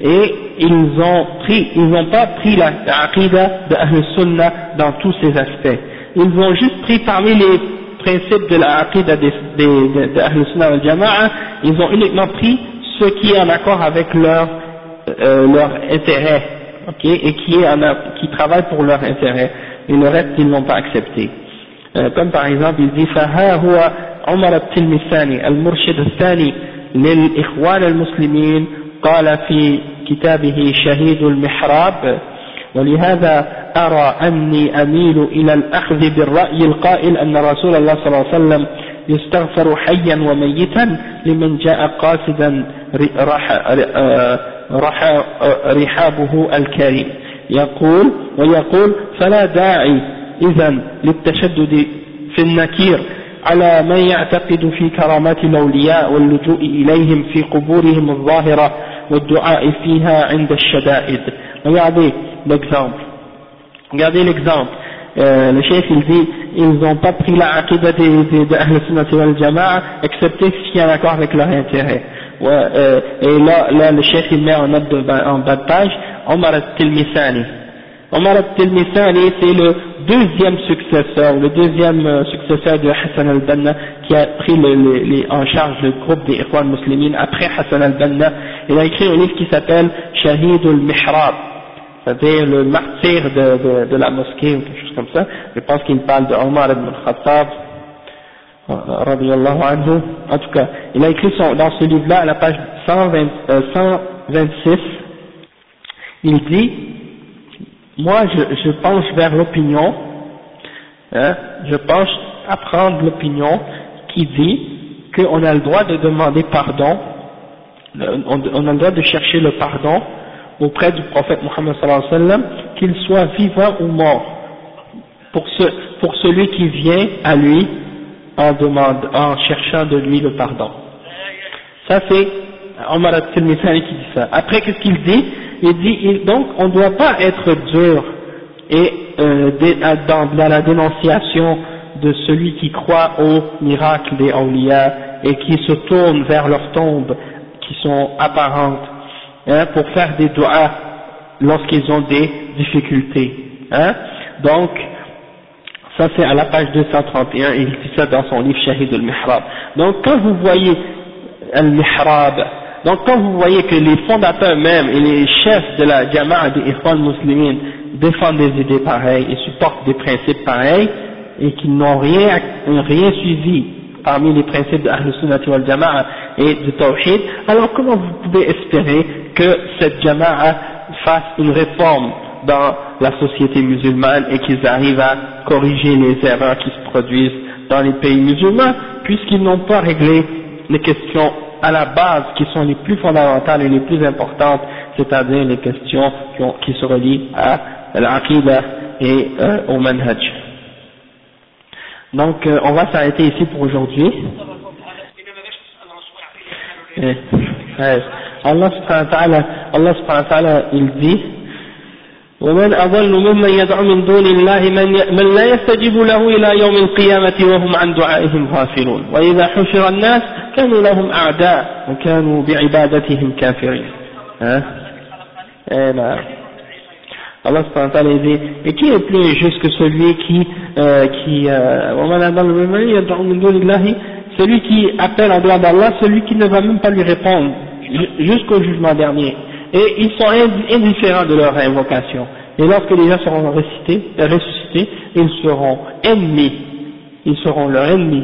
et ils ont pris, ils n'ont pas pris la aqidah de Sunnah dans tous ces aspects. Ils ont juste pris parmi les principes de la aqidah de, de, de, Sunnah al Jama'a, ils ont uniquement pris ce qui est en accord avec leur, euh, leur intérêt, ok, et qui, est en, qui travaille pour leur intérêt. Et le reste, ils n'ont pas accepté. Euh, comme par exemple, il dit, عمر التلمساني المرشد الثاني للإخوان المسلمين قال في كتابه شهيد المحراب ولهذا أرى أني أميل إلى الأخذ بالرأي القائل أن رسول الله صلى الله عليه وسلم يستغفر حيا وميتا لمن جاء قاصدا رح رحابه الكريم. يقول ويقول فلا داعي إذا للتشدد في النكير على من يعتقد في كرامات الأولياء واللجوء إليهم في قبورهم الظاهرة والدعاء فيها عند الشدائد regardez l'exemple regardez l'exemple euh, le chef il dit ils n'ont pas pris la aqidah de, de, de Ahl Sunnah wal Jama'a excepté ce qui est en accord avec leur intérêt ouais, euh, et là, là le chef il met en, note de, en bas de page Omar al-Tilmisani Omar al-Tilmisani c'est le deuxième successeur, le deuxième euh, successeur de Hassan al-Banna qui a pris en charge le groupe des Ikhwan muslimines après Hassan al-Banna. Il a écrit un livre qui s'appelle Shahid al-Mihrab, c'est-à-dire le martyr de, la mosquée ou quelque chose comme ça. Je pense qu'il parle de Omar ibn Khattab. Anhu. En tout cas, il a écrit dans ce livre-là, à la page 120, euh, 126, il dit moi je, je penche vers l'opinion, hein, je penche à prendre l'opinion qui dit qu'on a le droit de demander pardon, on, a le droit de chercher le pardon auprès du prophète Mohammed sallallahu alayhi wa sallam, qu'il soit vivant ou mort, pour, ce, pour celui qui vient à lui en, demande, en cherchant de lui le pardon. Ça c'est Omar al-Tirmidhi qui dit ça. Après qu'est-ce qu'il dit? Il dit, donc on ne doit pas être dur et euh, dans, la dénonciation de celui qui croit au miracle des awliya et qui se tourne vers leurs tombes qui sont apparentes hein, pour faire des doigts lorsqu'ils ont des difficultés. Hein. Donc, ça c'est à la page 231, il dit ça dans son livre Shahid al-Mihrab. Donc quand vous voyez al-Mihrab, donc quand vous voyez que les fondateurs même et les chefs de la Jama'a des Ikhwan musulmans défendent des idées pareilles et supportent des principes pareils et qu'ils n'ont rien, suivi parmi les principes de Ahl Sunnah wal Jama'a et du Tawhid, alors comment vous pouvez espérer que cette Jama'a fasse une réforme dans la société musulmane et qu'ils arrivent à corriger les erreurs qui se produisent dans les pays musulmans puisqu'ils n'ont pas réglé les questions à la base qui sont les plus fondamentales et les plus importantes, c'est-à-dire les questions qui, ont, qui, se relient à l'aqidah et euh, au manhaj. Donc euh, on va s'arrêter ici pour aujourd'hui. Eh, eh, Allah subhanahu wa ta'ala, Allah subhanahu wa ta'ala, il dit ومن أضل ممن يدعو من دون الله من, من لا يستجيب له إلى يوم القيامة وهم عن دعائهم غافلون وإذا حشر الناس كانوا لهم أعداء وكانوا بعبادتهم كافرين ها؟ إيه نعم Allah subhanahu wa ta'ala dit, et qui est plus injuste que celui qui, euh, qui, euh, celui qui appelle en dehors d'Allah, celui qui ne va même pas lui répondre jusqu'au jugement dernier. Et ils sont indifférents de leur invocation. Et lorsque les gens seront ressuscités, ressuscités ils seront ennemis, ils seront leurs ennemis,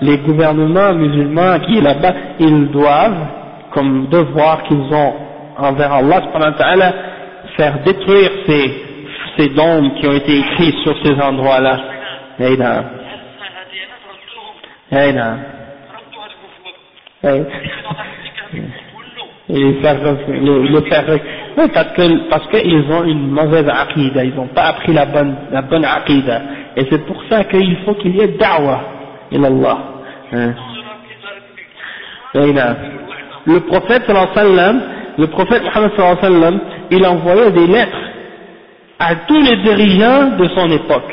les gouvernements musulmans qui est là-bas ils doivent comme devoir qu'ils ont envers Allah faire détruire ces ces dômes qui ont été écrits sur ces endroits-là. Le, oui, parce que, parce qu'ils ont une mauvaise aqidah, ils n'ont pas appris la bonne, la bonne. Et c'est pour ça qu'il faut qu'il y ait da'wah, ilallah. Hein. Le prophète le prophète sallam, il envoyait des lettres à tous les dirigeants de son époque,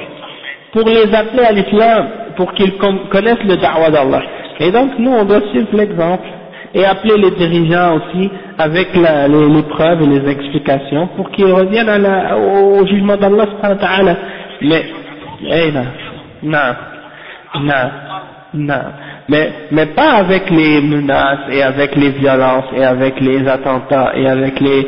pour les appeler à l'islam, pour qu'ils connaissent le da'wah d'Allah. Et donc nous on doit suivre l'exemple et appeler les dirigeants aussi avec les, preuves et les explications pour qu'ils reviennent à la, au, jugement d'Allah mais eh, non, non, non, non, mais, mais pas avec les menaces et avec les violences et avec les attentats et avec les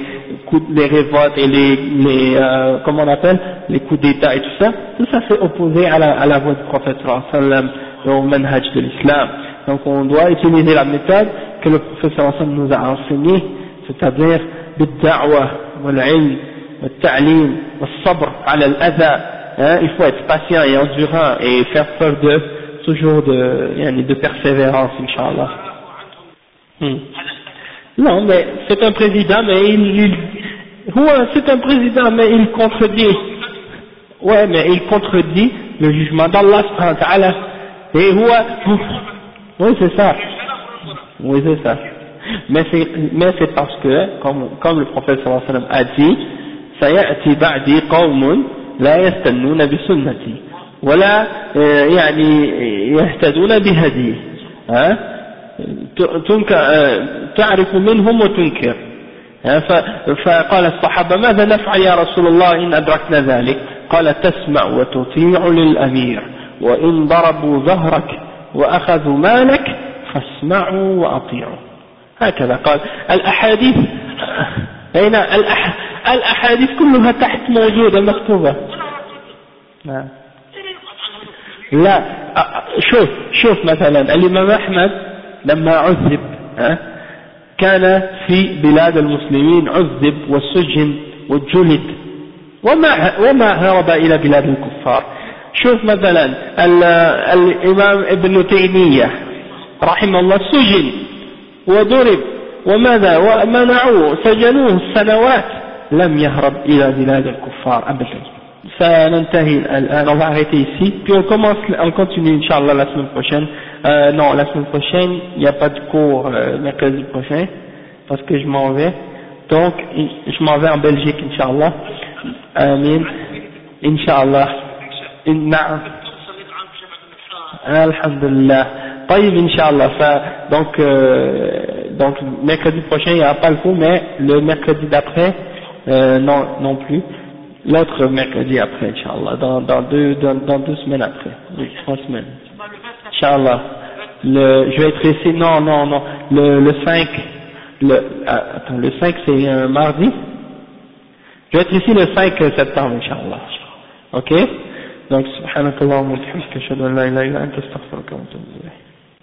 les révoltes et les, les euh, comment on appelle, les coups d'état et tout ça, tout ça c'est opposé à la, à la voie du prophète sallam et au manhaj de l'islam. Donc on doit utiliser la méthode que le prophète sallam nous a enseignée, c'est-à-dire بالدعوة والعلم والتعليم والصبر على الأذى hein, il faut être patient et endurant et faire preuve de toujours de, de persévérance, Inch'Allah. Hmm. Non, mais c'est un président, mais il, il c'est un président, mais il contredit. Ouais, mais il contredit le jugement d'Allah, et oui, c'est ça. Oui, c'est ça. Mais c'est, mais c'est parce que, comme, comme le prophète sallallahu alayhi wa sallam a dit, سيأتي بعدي قوم لا يستنون بسنتي ولا يعني يهتدون بهدي ها؟ تعرف منهم وتنكر. فقال الصحابة ماذا نفعل يا رسول الله إن أدركنا ذلك؟ قال تسمع وتطيع للأمير. وإن ضربوا ظهرك وأخذوا مالك فاسمعوا وأطيعوا. هكذا قال. الأحاديث أين الأحاديث كلها تحت موجودة مكتوبة. نعم لا شوف شوف مثلا الإمام أحمد لما عذب كان في بلاد المسلمين عذب وسجن وجلد وما وما هرب إلى بلاد الكفار. شوف مثلا الإمام ابن تيمية رحمه الله سجن وضرب وماذا؟ ومنعوه سجنوه سنوات لم يهرب إلى بلاد الكفار أبدا. الآن on va arrêter ici puis on commence on continue Inch'Allah la semaine prochaine Euh, non, la semaine prochaine, il n'y a pas de cours euh, mercredi prochain, parce que je m'en vais. Donc, je m'en vais en Belgique, Inch'Allah. Amin. Inch'Allah. Na'am. Alhamdulillah. طيب Inch'Allah. Donc, euh, donc, mercredi prochain, il n'y a pas le cours, mais le mercredi d'après, euh, non, non plus. L'autre mercredi après, Inch'Allah. Dans, dans, deux, dans, dans deux semaines après. Oui, trois semaines. Inch'Allah. Le, je vais être ici, non, non, non, le, le 5, le, ah, attends, le 5 c'est un mardi Je vais être ici le 5 septembre, Inch'Allah. Ok? Donc, subhanakallah wa bihamdika, ashhadu an la ilaha illa anta astaghfiruka wa atubu ilayk.